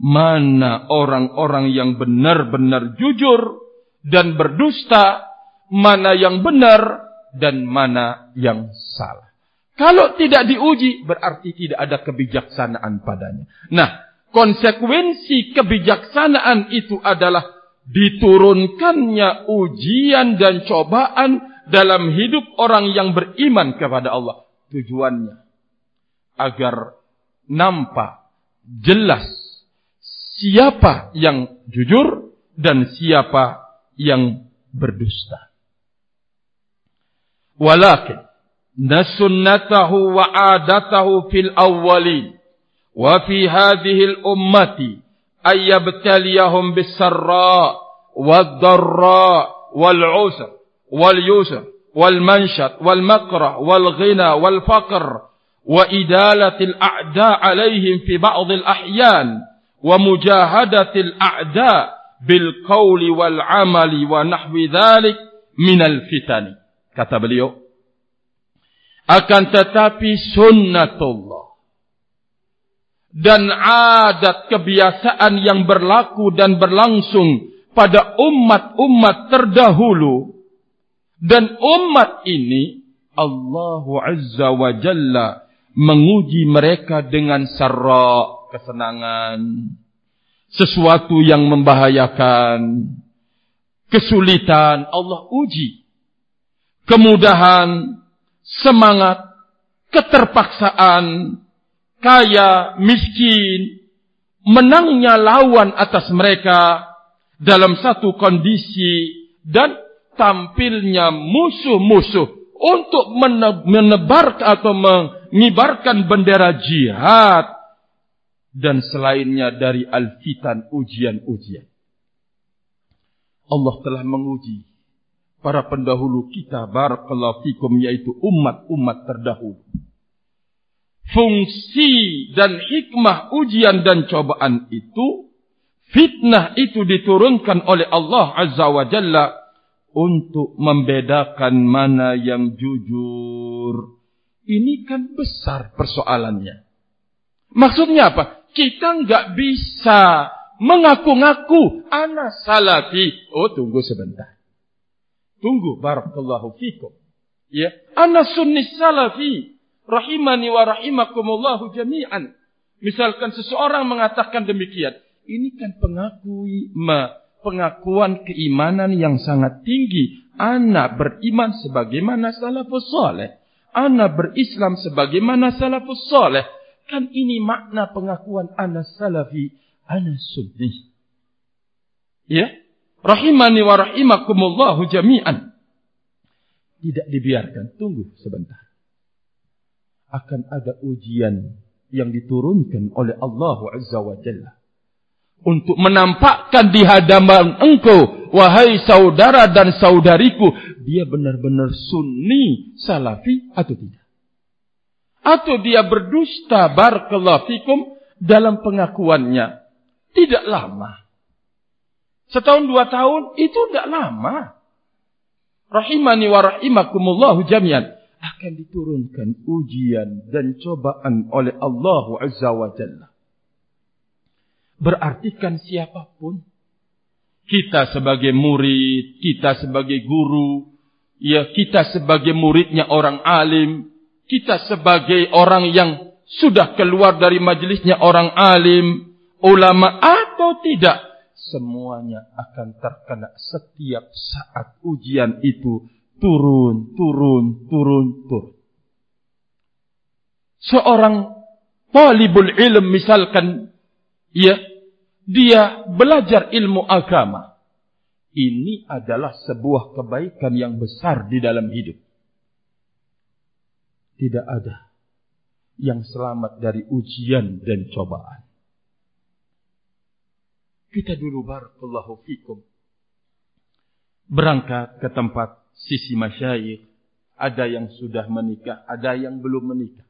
Mana orang-orang yang benar-benar jujur dan berdusta mana yang benar dan mana yang salah. Kalau tidak diuji berarti tidak ada kebijaksanaan padanya. Nah konsekuensi kebijaksanaan itu adalah diturunkannya ujian dan cobaan dalam hidup orang yang beriman kepada Allah. Tujuannya agar nampak jelas siapa yang jujur dan siapa yang berdusta. Walakin nasunnatahu wa adatahu fil awwalin wa fi hadhihi al ummati أن يبتليهم بالسراء والضراء والعسر واليسر والمنشط والمكره والغنى والفقر وإدالة الأعداء عليهم في بعض الأحيان ومجاهدة الأعداء بالقول والعمل ونحو ذلك من الفتن. كتب اليوم akan tetapi sunnatullah dan adat kebiasaan yang berlaku dan berlangsung pada umat-umat terdahulu. Dan umat ini Allah Azza wa Jalla menguji mereka dengan sarra kesenangan sesuatu yang membahayakan kesulitan Allah uji. Kemudahan semangat keterpaksaan kaya, miskin, menangnya lawan atas mereka dalam satu kondisi dan tampilnya musuh-musuh untuk menebar atau mengibarkan bendera jihad dan selainnya dari al-fitan ujian-ujian. Allah telah menguji para pendahulu kita barakallahu fikum yaitu umat-umat terdahulu. Fungsi dan hikmah ujian dan cobaan itu fitnah itu diturunkan oleh Allah Azza wa Jalla untuk membedakan mana yang jujur. Ini kan besar persoalannya. Maksudnya apa? Kita enggak bisa mengaku-ngaku anak salafi. Oh, tunggu sebentar. Tunggu barakallahu fikum. Ya, ana sunni salafi rahimani wa rahimakumullahu jami'an. Misalkan seseorang mengatakan demikian, ini kan pengakui ma, pengakuan keimanan yang sangat tinggi. Ana beriman sebagaimana salafus saleh. Ana berislam sebagaimana salafus saleh. Kan ini makna pengakuan ana salafi, ana sunni. Ya? Rahimani wa rahimakumullahu jami'an. Tidak dibiarkan. Tunggu sebentar. Akan ada ujian yang diturunkan oleh Allah Azza wa Jalla. Untuk menampakkan di hadapan engkau. Wahai saudara dan saudariku. Dia benar-benar sunni salafi atau tidak atau dia berdusta barakallahu fikum dalam pengakuannya tidak lama setahun dua tahun itu tidak lama rahimani wa rahimakumullahu jami'an akan diturunkan ujian dan cobaan oleh Allah azza wa jalla. Berartikan siapapun kita sebagai murid kita sebagai guru ya kita sebagai muridnya orang alim kita sebagai orang yang sudah keluar dari majlisnya orang alim, ulama atau tidak, semuanya akan terkena setiap saat ujian itu turun, turun, turun, turun. Seorang talibul ilm misalkan, ya, dia belajar ilmu agama. Ini adalah sebuah kebaikan yang besar di dalam hidup tidak ada yang selamat dari ujian dan cobaan. Kita dulu barakallahu fikum. Berangkat ke tempat sisi masyayikh. Ada yang sudah menikah, ada yang belum menikah.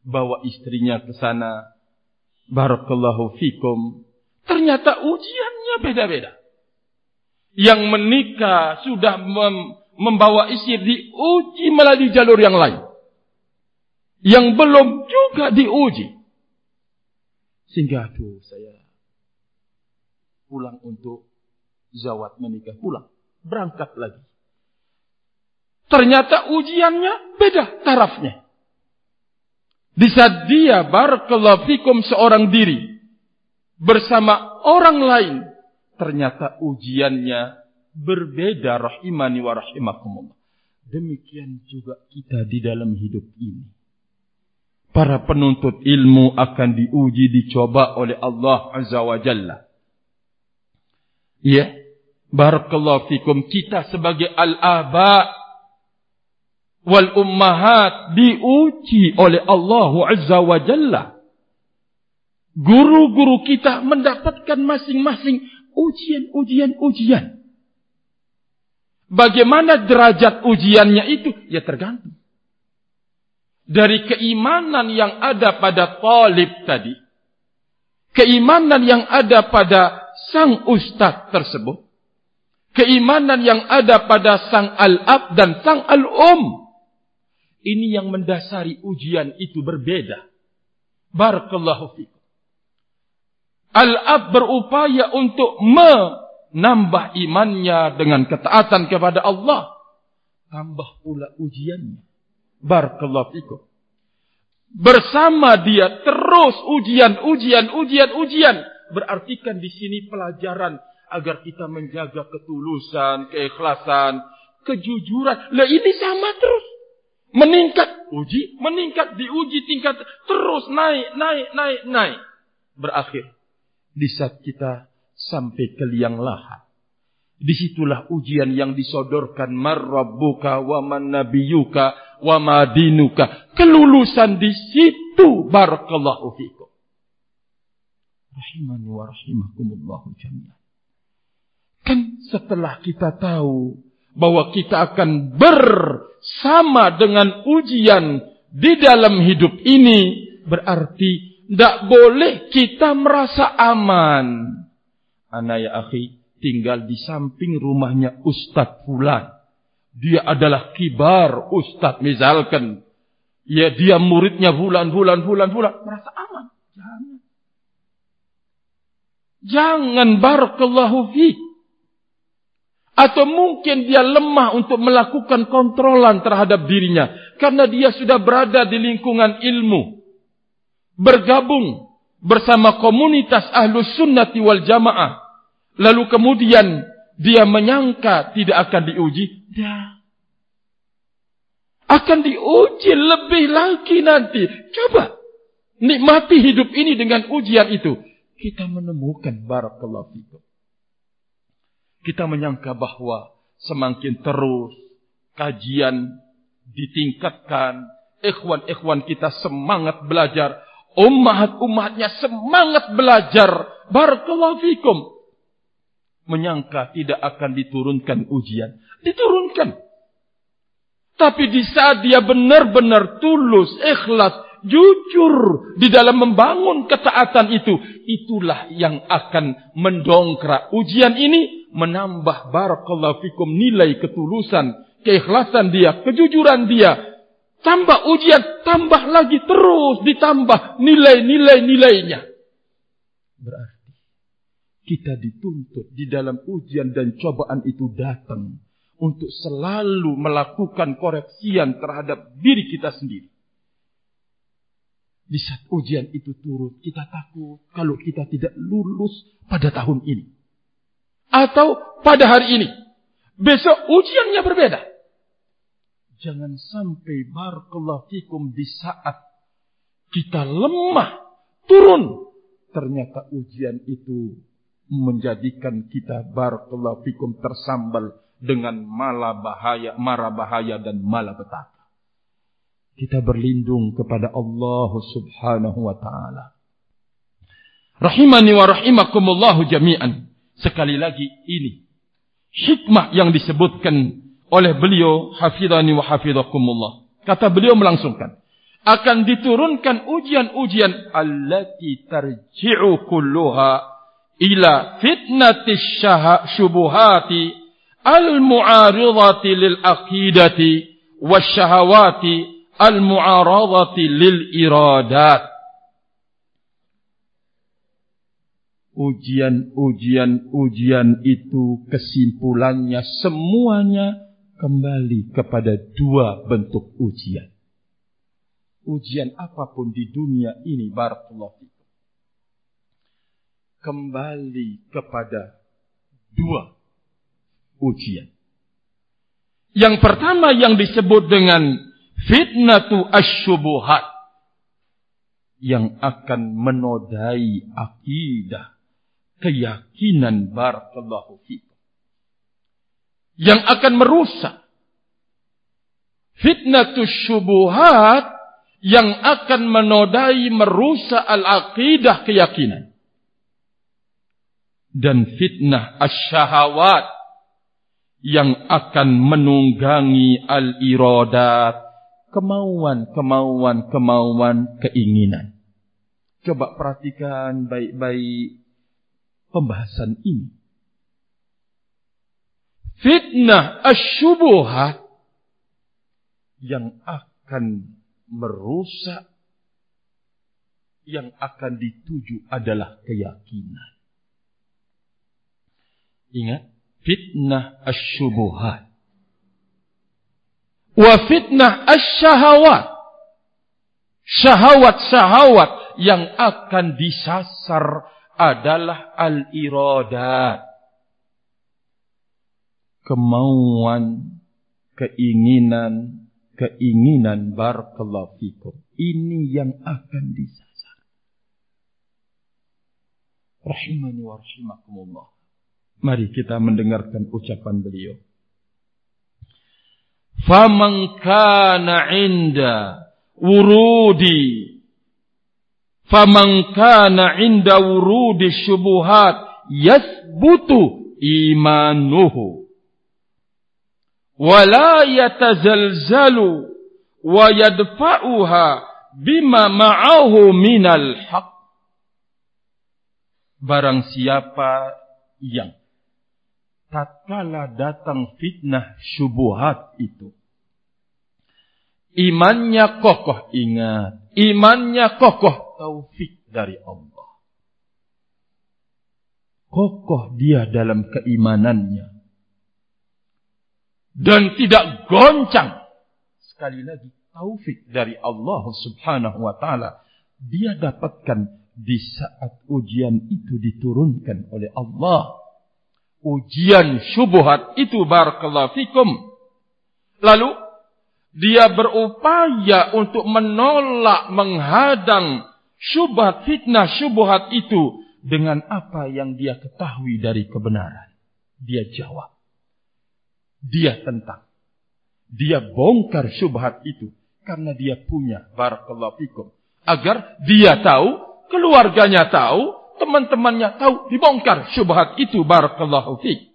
Bawa istrinya ke sana. Barakallahu fikum. Ternyata ujiannya beda-beda. Yang menikah sudah mem membawa istri diuji melalui jalur yang lain yang belum juga diuji. Sehingga aduh saya pulang untuk zawat menikah pulang. Berangkat lagi. Ternyata ujiannya beda tarafnya. Di saat dia barakallahu fikum seorang diri bersama orang lain. Ternyata ujiannya berbeda rahimani wa rahimakumullah. Demikian juga kita di dalam hidup ini para penuntut ilmu akan diuji dicoba oleh Allah Azza wa Jalla. Ya, barakallahu fikum kita sebagai al-aba wal ummahat diuji oleh Allah Azza wa Jalla. Guru-guru kita mendapatkan masing-masing ujian-ujian-ujian. Bagaimana derajat ujiannya itu? Ya tergantung dari keimanan yang ada pada talib tadi, keimanan yang ada pada sang ustaz tersebut, keimanan yang ada pada sang al-ab dan sang al-um, ini yang mendasari ujian itu berbeda. Barakallahu fikum. Al-ab berupaya untuk menambah imannya dengan ketaatan kepada Allah. Tambah pula ujiannya. Barakallahu fikum. Bersama dia terus ujian, ujian, ujian, ujian. Berartikan di sini pelajaran agar kita menjaga ketulusan, keikhlasan, kejujuran. Lah ini sama terus. Meningkat, uji, meningkat, diuji tingkat, terus naik, naik, naik, naik. Berakhir. Di saat kita sampai ke liang lahat. Di situlah ujian yang disodorkan. Marrabbuka wa man nabiyuka wa madinuka. Kelulusan di situ barakallahu fikum. Rahimani wa rahimakumullahu jami'an. Kan setelah kita tahu bahwa kita akan bersama dengan ujian di dalam hidup ini berarti tidak boleh kita merasa aman. Anak ya akhi tinggal di samping rumahnya Ustaz Fulan. Dia adalah kibar Ustaz misalkan. Ya dia muridnya Fulan, Fulan, Fulan, Fulan. Merasa aman. Jangan. Jangan barakallahu fiqh. Atau mungkin dia lemah untuk melakukan kontrolan terhadap dirinya. Karena dia sudah berada di lingkungan ilmu. Bergabung bersama komunitas ahlus sunnati wal jamaah. Lalu kemudian dia menyangka tidak akan diuji. Dia akan diuji lebih lagi nanti. Coba nikmati hidup ini dengan ujian itu. Kita menemukan barakallahu fikum kita menyangka bahwa semakin terus kajian ditingkatkan, ikhwan-ikhwan kita semangat belajar, ummahat-ummahatnya semangat belajar, barakallahu fikum. Menyangka tidak akan diturunkan ujian. Diturunkan. Tapi di saat dia benar-benar tulus, ikhlas, jujur di dalam membangun ketaatan itu, itulah yang akan mendongkrak ujian ini menambah barakallahu fikum nilai ketulusan, keikhlasan dia, kejujuran dia. Tambah ujian, tambah lagi terus ditambah nilai-nilai-nilainya. Berarti kita dituntut di dalam ujian dan cobaan itu datang untuk selalu melakukan koreksian terhadap diri kita sendiri. Di saat ujian itu turun, kita takut kalau kita tidak lulus pada tahun ini atau pada hari ini. Besok ujiannya berbeda. Jangan sampai barakallahu fikum di saat kita lemah, turun. Ternyata ujian itu menjadikan kita barakallahu fikum tersambal dengan mala bahaya, mara bahaya dan mala petaka. Kita berlindung kepada Allah subhanahu wa ta'ala. Rahimani wa rahimakumullahu jami'an. Sekali lagi ini hikmah yang disebutkan oleh beliau hafidhani wa hafidhakumullah. Kata beliau melangsungkan akan diturunkan ujian-ujian allati tarji'u kulluha ila fitnati syubuhati al-mu'aridati lil aqidati wasyahawati al-mu'aradati lil iradat ujian-ujian-ujian itu kesimpulannya semuanya kembali kepada dua bentuk ujian. Ujian apapun di dunia ini barakallahu fikum. Kembali kepada dua ujian. Yang pertama yang disebut dengan fitnatu asyubuhat yang akan menodai akidah keyakinan barakallahu fikum. Yang akan merusak fitnatus syubuhat yang akan menodai merusak al-aqidah keyakinan. Dan fitnah asyahawat yang akan menunggangi al-iradat kemauan kemauan kemauan keinginan coba perhatikan baik-baik pembahasan ini. Fitnah asyubuhat yang akan merusak yang akan dituju adalah keyakinan. Ingat, fitnah asyubuhat. Wa fitnah asyahawat. Syahawat-syahawat yang akan disasar adalah al-iradat. Kemauan, keinginan, keinginan barakallahu fikum. Ini yang akan disasar. Rahimani wa rahimakumullah. Mari kita mendengarkan ucapan beliau. Faman kana inda wurudi. Faman kana inda wurudi syubuhat yasbutu imanuhu. Wala yatazalzalu wa yadfa'uha bima ma'ahu minal haq. Barang siapa yang tatkala datang fitnah syubuhat itu imannya kokoh ingat imannya kokoh taufik dari Allah. Kokoh dia dalam keimanannya. Dan tidak goncang sekali lagi taufik dari Allah Subhanahu wa taala. Dia dapatkan di saat ujian itu diturunkan oleh Allah ujian syubhat itu barakallahu fikum. Lalu dia berupaya untuk menolak menghadang syubhat fitnah syubhat itu dengan apa yang dia ketahui dari kebenaran. Dia jawab. Dia tentang. Dia bongkar syubhat itu karena dia punya barakallahu fikum. Agar dia tahu keluarganya tahu teman-temannya tahu dibongkar. Syubhat itu barakallahu fik.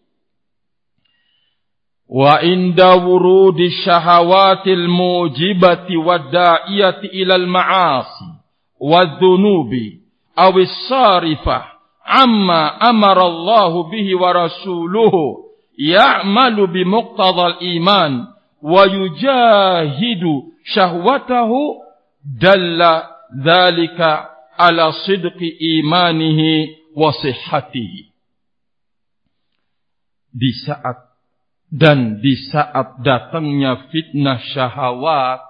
Wa inda wurudi syahawatil mujibati wadda'iyati ilal ma'asi wadzunubi awis sarifah amma amara Allah bihi wa rasuluhu ya'malu bimuqtadal iman wa yujahidu syahwatahu dalla dhalika ala sidqi imanihi wa sihhatihi. Di saat dan di saat datangnya fitnah syahwat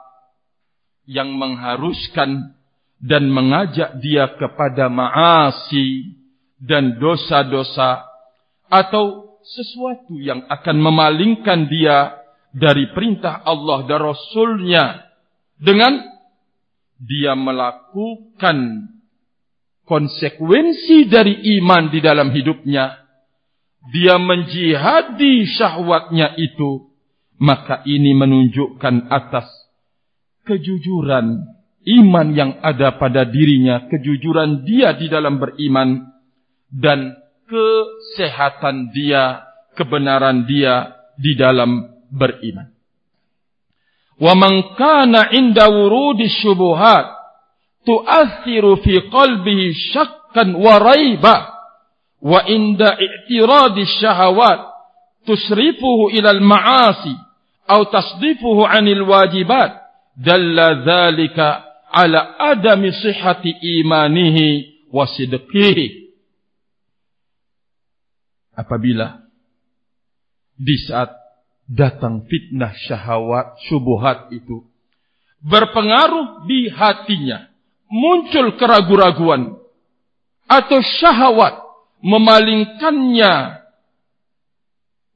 yang mengharuskan dan mengajak dia kepada maasi dan dosa-dosa atau sesuatu yang akan memalingkan dia dari perintah Allah dan Rasulnya dengan dia melakukan konsekuensi dari iman di dalam hidupnya dia menjihadi syahwatnya itu maka ini menunjukkan atas kejujuran iman yang ada pada dirinya kejujuran dia di dalam beriman dan kesehatan dia kebenaran dia di dalam beriman. Wa man kana inda wurudi syubuhat tu'athiru fi qalbihi syakkan wa raiba wa inda i'tiradi syahawat tusrifuhu ila al-ma'asi atau tasdifuhu 'anil wajibat dalla dhalika ala adami sihhati imanihi wa sidqihi apabila di saat datang fitnah syahwat syubhat itu berpengaruh di hatinya muncul keraguan-raguan atau syahwat memalingkannya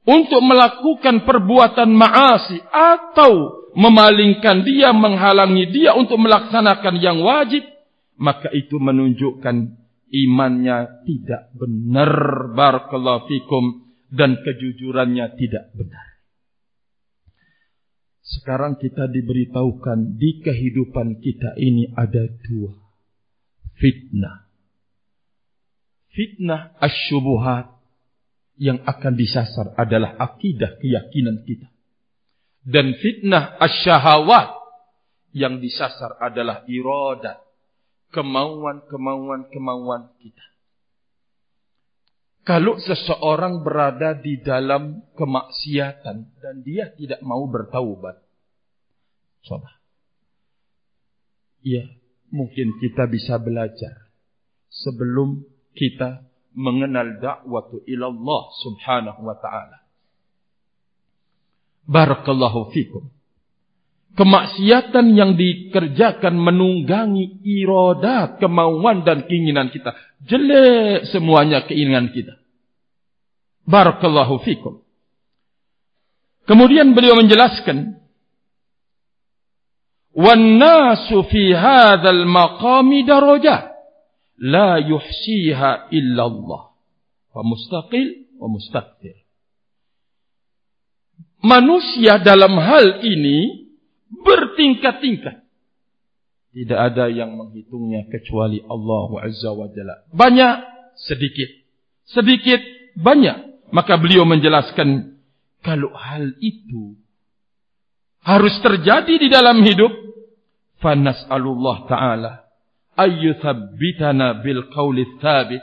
untuk melakukan perbuatan maasi atau memalingkan dia menghalangi dia untuk melaksanakan yang wajib maka itu menunjukkan imannya tidak benar. Barakallahu fikum. Dan kejujurannya tidak benar sekarang kita diberitahukan di kehidupan kita ini ada dua fitnah. Fitnah asyubuhat yang akan disasar adalah akidah keyakinan kita. Dan fitnah asyahawat yang disasar adalah iradat. Kemauan-kemauan-kemauan kita. Kalau seseorang berada di dalam kemaksiatan dan dia tidak mau bertaubat. Coba. Ya, mungkin kita bisa belajar sebelum kita mengenal dakwah ila Allah Subhanahu wa taala. Barakallahu fikum Kemaksiatan yang dikerjakan menunggangi iradat, kemauan dan keinginan kita. Jelek semuanya keinginan kita. Barakallahu fikum. Kemudian beliau menjelaskan. وَالنَّاسُ فِي هَذَا الْمَقَامِ دَرَجَةً لَا يُحْسِيهَا إِلَّا اللَّهِ وَمُسْتَقِلْ وَمُسْتَقْتِرْ manusia dalam hal ini bertingkat-tingkat. Tidak ada yang menghitungnya kecuali Allah Azza wa Jalla. Banyak, sedikit. Sedikit, banyak. Maka beliau menjelaskan, kalau hal itu harus terjadi di dalam hidup, fanas'alullah ta'ala ayyuthabbitana bil qawli thabit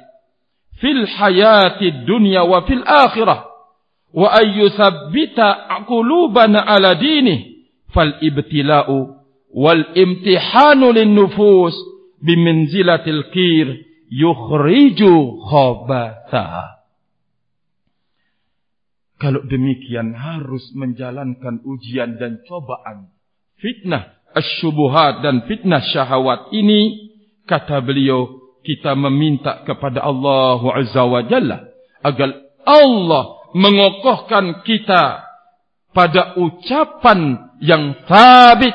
fil hayati dunya wa fil akhirah wa ayyuthabbita qulubana ala dinih fal ibtila'u wal imtihanu lin nufus bimanzilatil qir yukhriju khabatha kalau demikian harus menjalankan ujian dan cobaan. Fitnah asyubuhat dan fitnah syahwat ini kata beliau kita meminta kepada Allah Azza wa Jalla agar Allah mengokohkan kita pada ucapan yang sabit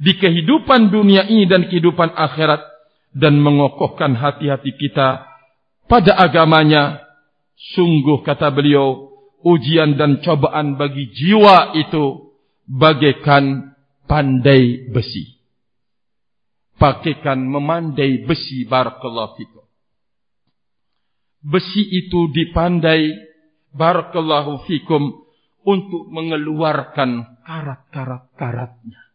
di kehidupan dunia ini dan kehidupan akhirat dan mengokohkan hati-hati kita pada agamanya. Sungguh kata beliau ujian dan cobaan bagi jiwa itu bagaikan pandai besi. Bagaikan memandai besi barakallahu fikum. Besi itu dipandai barakallahu fikum untuk mengeluarkan karat-karat-karatnya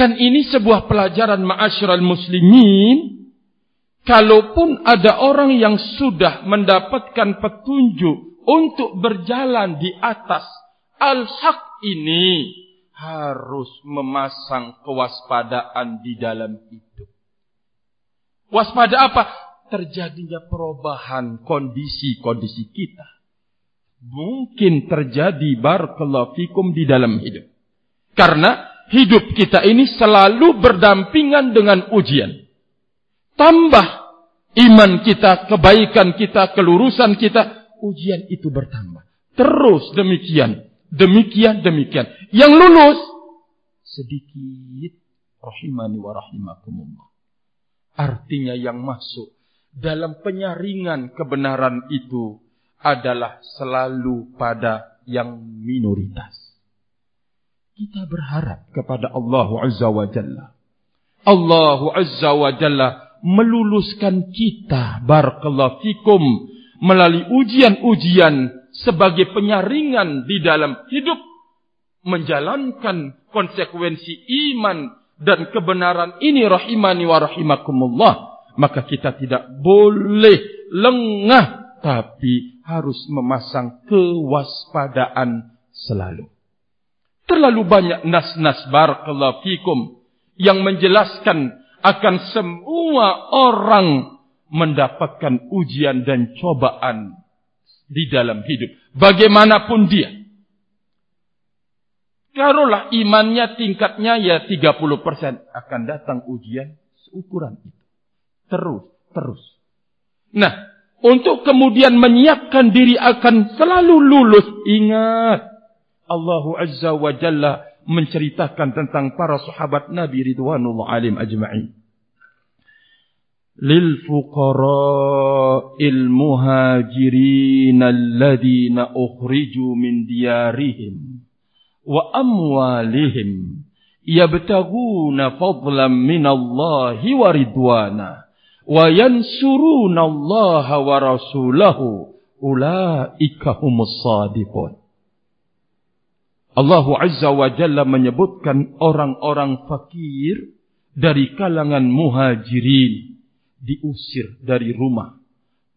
Kan ini sebuah pelajaran ma'asyiral muslimin. Kalaupun ada orang yang sudah mendapatkan petunjuk untuk berjalan di atas al-haq ini harus memasang kewaspadaan di dalam hidup. Waspada apa? Terjadinya perubahan kondisi-kondisi kita. Mungkin terjadi barakallahu di dalam hidup. Karena hidup kita ini selalu berdampingan dengan ujian. Tambah iman kita, kebaikan kita, kelurusan kita, ujian itu bertambah. Terus demikian, demikian, demikian. Yang lulus, sedikit. Rahimani wa rahimakumullah. Artinya yang masuk dalam penyaringan kebenaran itu adalah selalu pada yang minoritas kita berharap kepada Allah Azza wa Jalla. Allah Azza wa Jalla meluluskan kita barakallahu fikum melalui ujian-ujian sebagai penyaringan di dalam hidup menjalankan konsekuensi iman dan kebenaran ini rahimani wa rahimakumullah maka kita tidak boleh lengah tapi harus memasang kewaspadaan selalu Terlalu banyak nas-nas barakallahu fikum yang menjelaskan akan semua orang mendapatkan ujian dan cobaan di dalam hidup. Bagaimanapun dia. Karulah imannya tingkatnya ya 30% akan datang ujian seukuran itu. Terus, terus. Nah, untuk kemudian menyiapkan diri akan selalu lulus. Ingat, Allah Azza wa Jalla menceritakan tentang para sahabat Nabi Ridwanullah alim ajma'in. Alladhina ukhriju min diyarihim wa amwalihim yabtaguna fadlan min Allah wa ridwana Allah wa rasulahu ulaika humus sadiqun Allah Azza wa Jalla menyebutkan orang-orang fakir dari kalangan muhajirin diusir dari rumah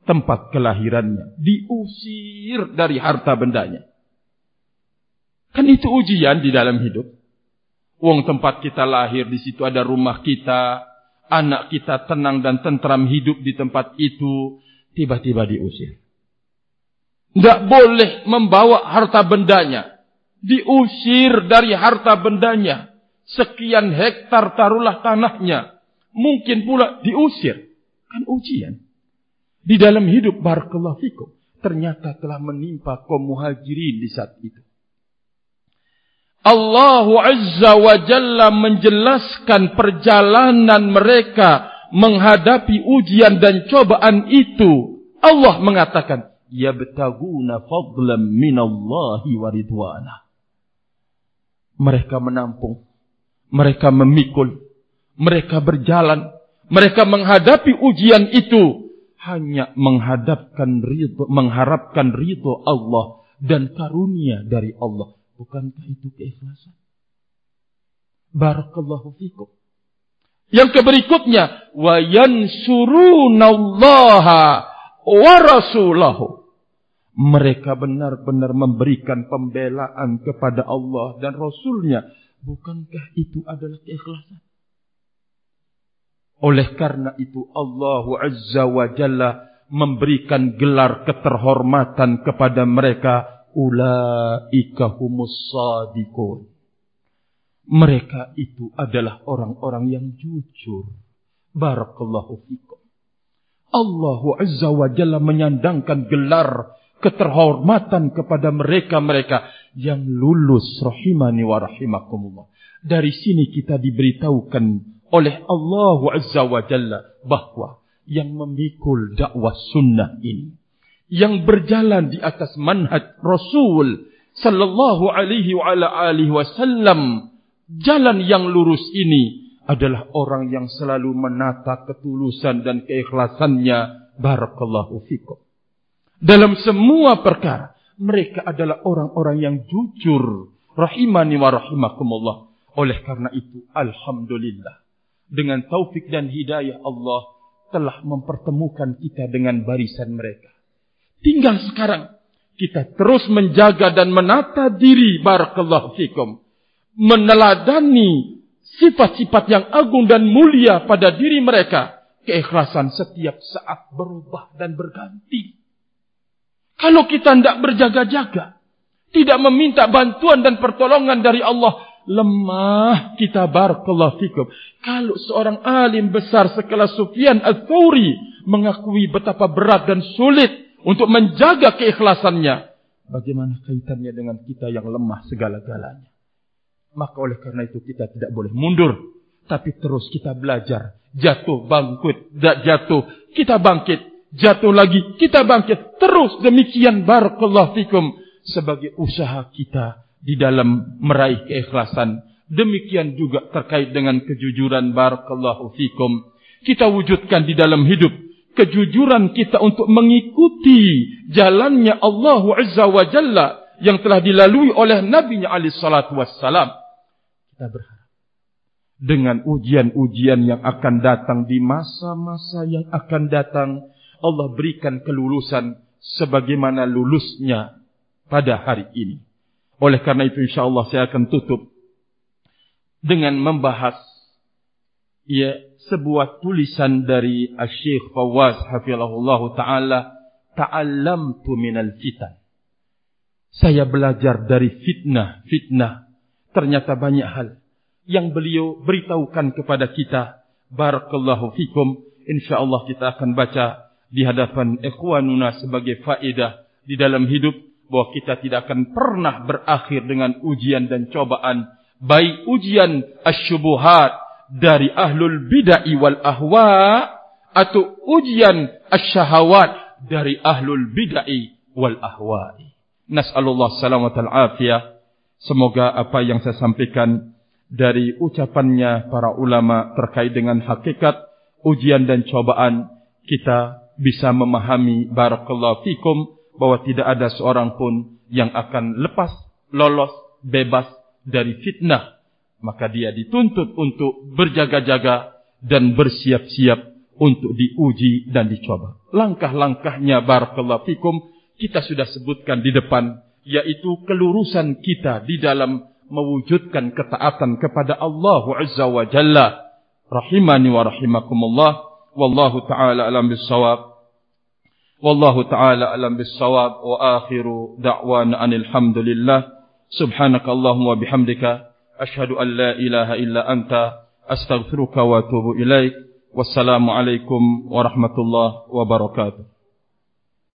tempat kelahirannya, diusir dari harta bendanya. Kan itu ujian di dalam hidup. Wong tempat kita lahir di situ ada rumah kita, anak kita tenang dan tentram hidup di tempat itu, tiba-tiba diusir. Tidak boleh membawa harta bendanya diusir dari harta bendanya. Sekian hektar taruhlah tanahnya. Mungkin pula diusir. Kan ujian. Di dalam hidup barakallahu fikum. Ternyata telah menimpa kaum muhajirin di saat itu. Allah Azza wa Jalla menjelaskan perjalanan mereka menghadapi ujian dan cobaan itu. Allah mengatakan, yabtaguna fadlan min Allah wa ridwana. Mereka menampung, mereka memikul, mereka berjalan, mereka menghadapi ujian itu hanya menghadapkan ridho, mengharapkan ridho Allah dan karunia dari Allah. Bukankah itu keikhlasan? Barakallahu fikum. Yang keberikutnya, wa yansurunallaha wa rasulahu. Mereka benar-benar memberikan pembelaan kepada Allah dan Rasulnya. Bukankah itu adalah keikhlasan? Oleh karena itu Allah Azza wa Jalla memberikan gelar keterhormatan kepada mereka. Ulaika humus sadikun. Mereka itu adalah orang-orang yang jujur. Barakallahu fikum. Allah Azza wa Jalla menyandangkan gelar keterhormatan kepada mereka-mereka yang lulus rahimani wa rahimakumullah. Dari sini kita diberitahukan oleh Allah Azza wa Jalla bahawa yang memikul dakwah sunnah ini yang berjalan di atas manhaj Rasul sallallahu alaihi wa ala alihi wasallam jalan yang lurus ini adalah orang yang selalu menata ketulusan dan keikhlasannya barakallahu fikum dalam semua perkara. Mereka adalah orang-orang yang jujur. Rahimani wa rahimakumullah. Oleh karena itu, Alhamdulillah. Dengan taufik dan hidayah Allah telah mempertemukan kita dengan barisan mereka. Tinggal sekarang kita terus menjaga dan menata diri barakallahu fikum. Meneladani sifat-sifat yang agung dan mulia pada diri mereka. Keikhlasan setiap saat berubah dan berganti. Kalau kita tidak berjaga-jaga, tidak meminta bantuan dan pertolongan dari Allah, lemah kita barakallahu fikum. Kalau seorang alim besar sekelas Sufyan al-Thawri mengakui betapa berat dan sulit untuk menjaga keikhlasannya, bagaimana kaitannya dengan kita yang lemah segala-galanya? Maka oleh karena itu kita tidak boleh mundur, tapi terus kita belajar. Jatuh, bangkit, tidak jatuh, kita bangkit jatuh lagi, kita bangkit. Terus demikian barakallahu fikum sebagai usaha kita di dalam meraih keikhlasan. Demikian juga terkait dengan kejujuran barakallahu fikum. Kita wujudkan di dalam hidup kejujuran kita untuk mengikuti jalannya Allah Azza wa Jalla yang telah dilalui oleh Nabi alaihi salatu wassalam. Kita berharap dengan ujian-ujian yang akan datang di masa-masa yang akan datang Allah berikan kelulusan sebagaimana lulusnya pada hari ini. Oleh karena itu insyaAllah saya akan tutup dengan membahas ya, sebuah tulisan dari Syekh Fawaz Hafizahullah Ta'ala Ta'allamtu minal fitan. Saya belajar dari fitnah, fitnah. Ternyata banyak hal yang beliau beritahukan kepada kita. Barakallahu fikum. InsyaAllah kita akan baca di hadapan ikhwanuna sebagai faedah di dalam hidup bahwa kita tidak akan pernah berakhir dengan ujian dan cobaan baik ujian asyubuhat dari ahlul bid'ah wal ahwa atau ujian asyahawat dari ahlul bid'ah wal ahwa. Nas'alullah salamat al afiyah. Semoga apa yang saya sampaikan dari ucapannya para ulama terkait dengan hakikat ujian dan cobaan kita bisa memahami barakallahu fikum bahwa tidak ada seorang pun yang akan lepas lolos bebas dari fitnah maka dia dituntut untuk berjaga-jaga dan bersiap-siap untuk diuji dan dicoba. Langkah-langkahnya barakallahu fikum kita sudah sebutkan di depan yaitu kelurusan kita di dalam mewujudkan ketaatan kepada Allah Azza wa Jalla. Rahimani wa rahimakumullah. Wallahu taala alam bisawab. Wallahu taala alam bisawab wa akhiru da'wana anil hamdulillah. Subhanakallahumma wa bihamdika Ashhadu an la ilaha illa anta astaghfiruka wa atubu ilaik. Wassalamu alaikum warahmatullahi wabarakatuh.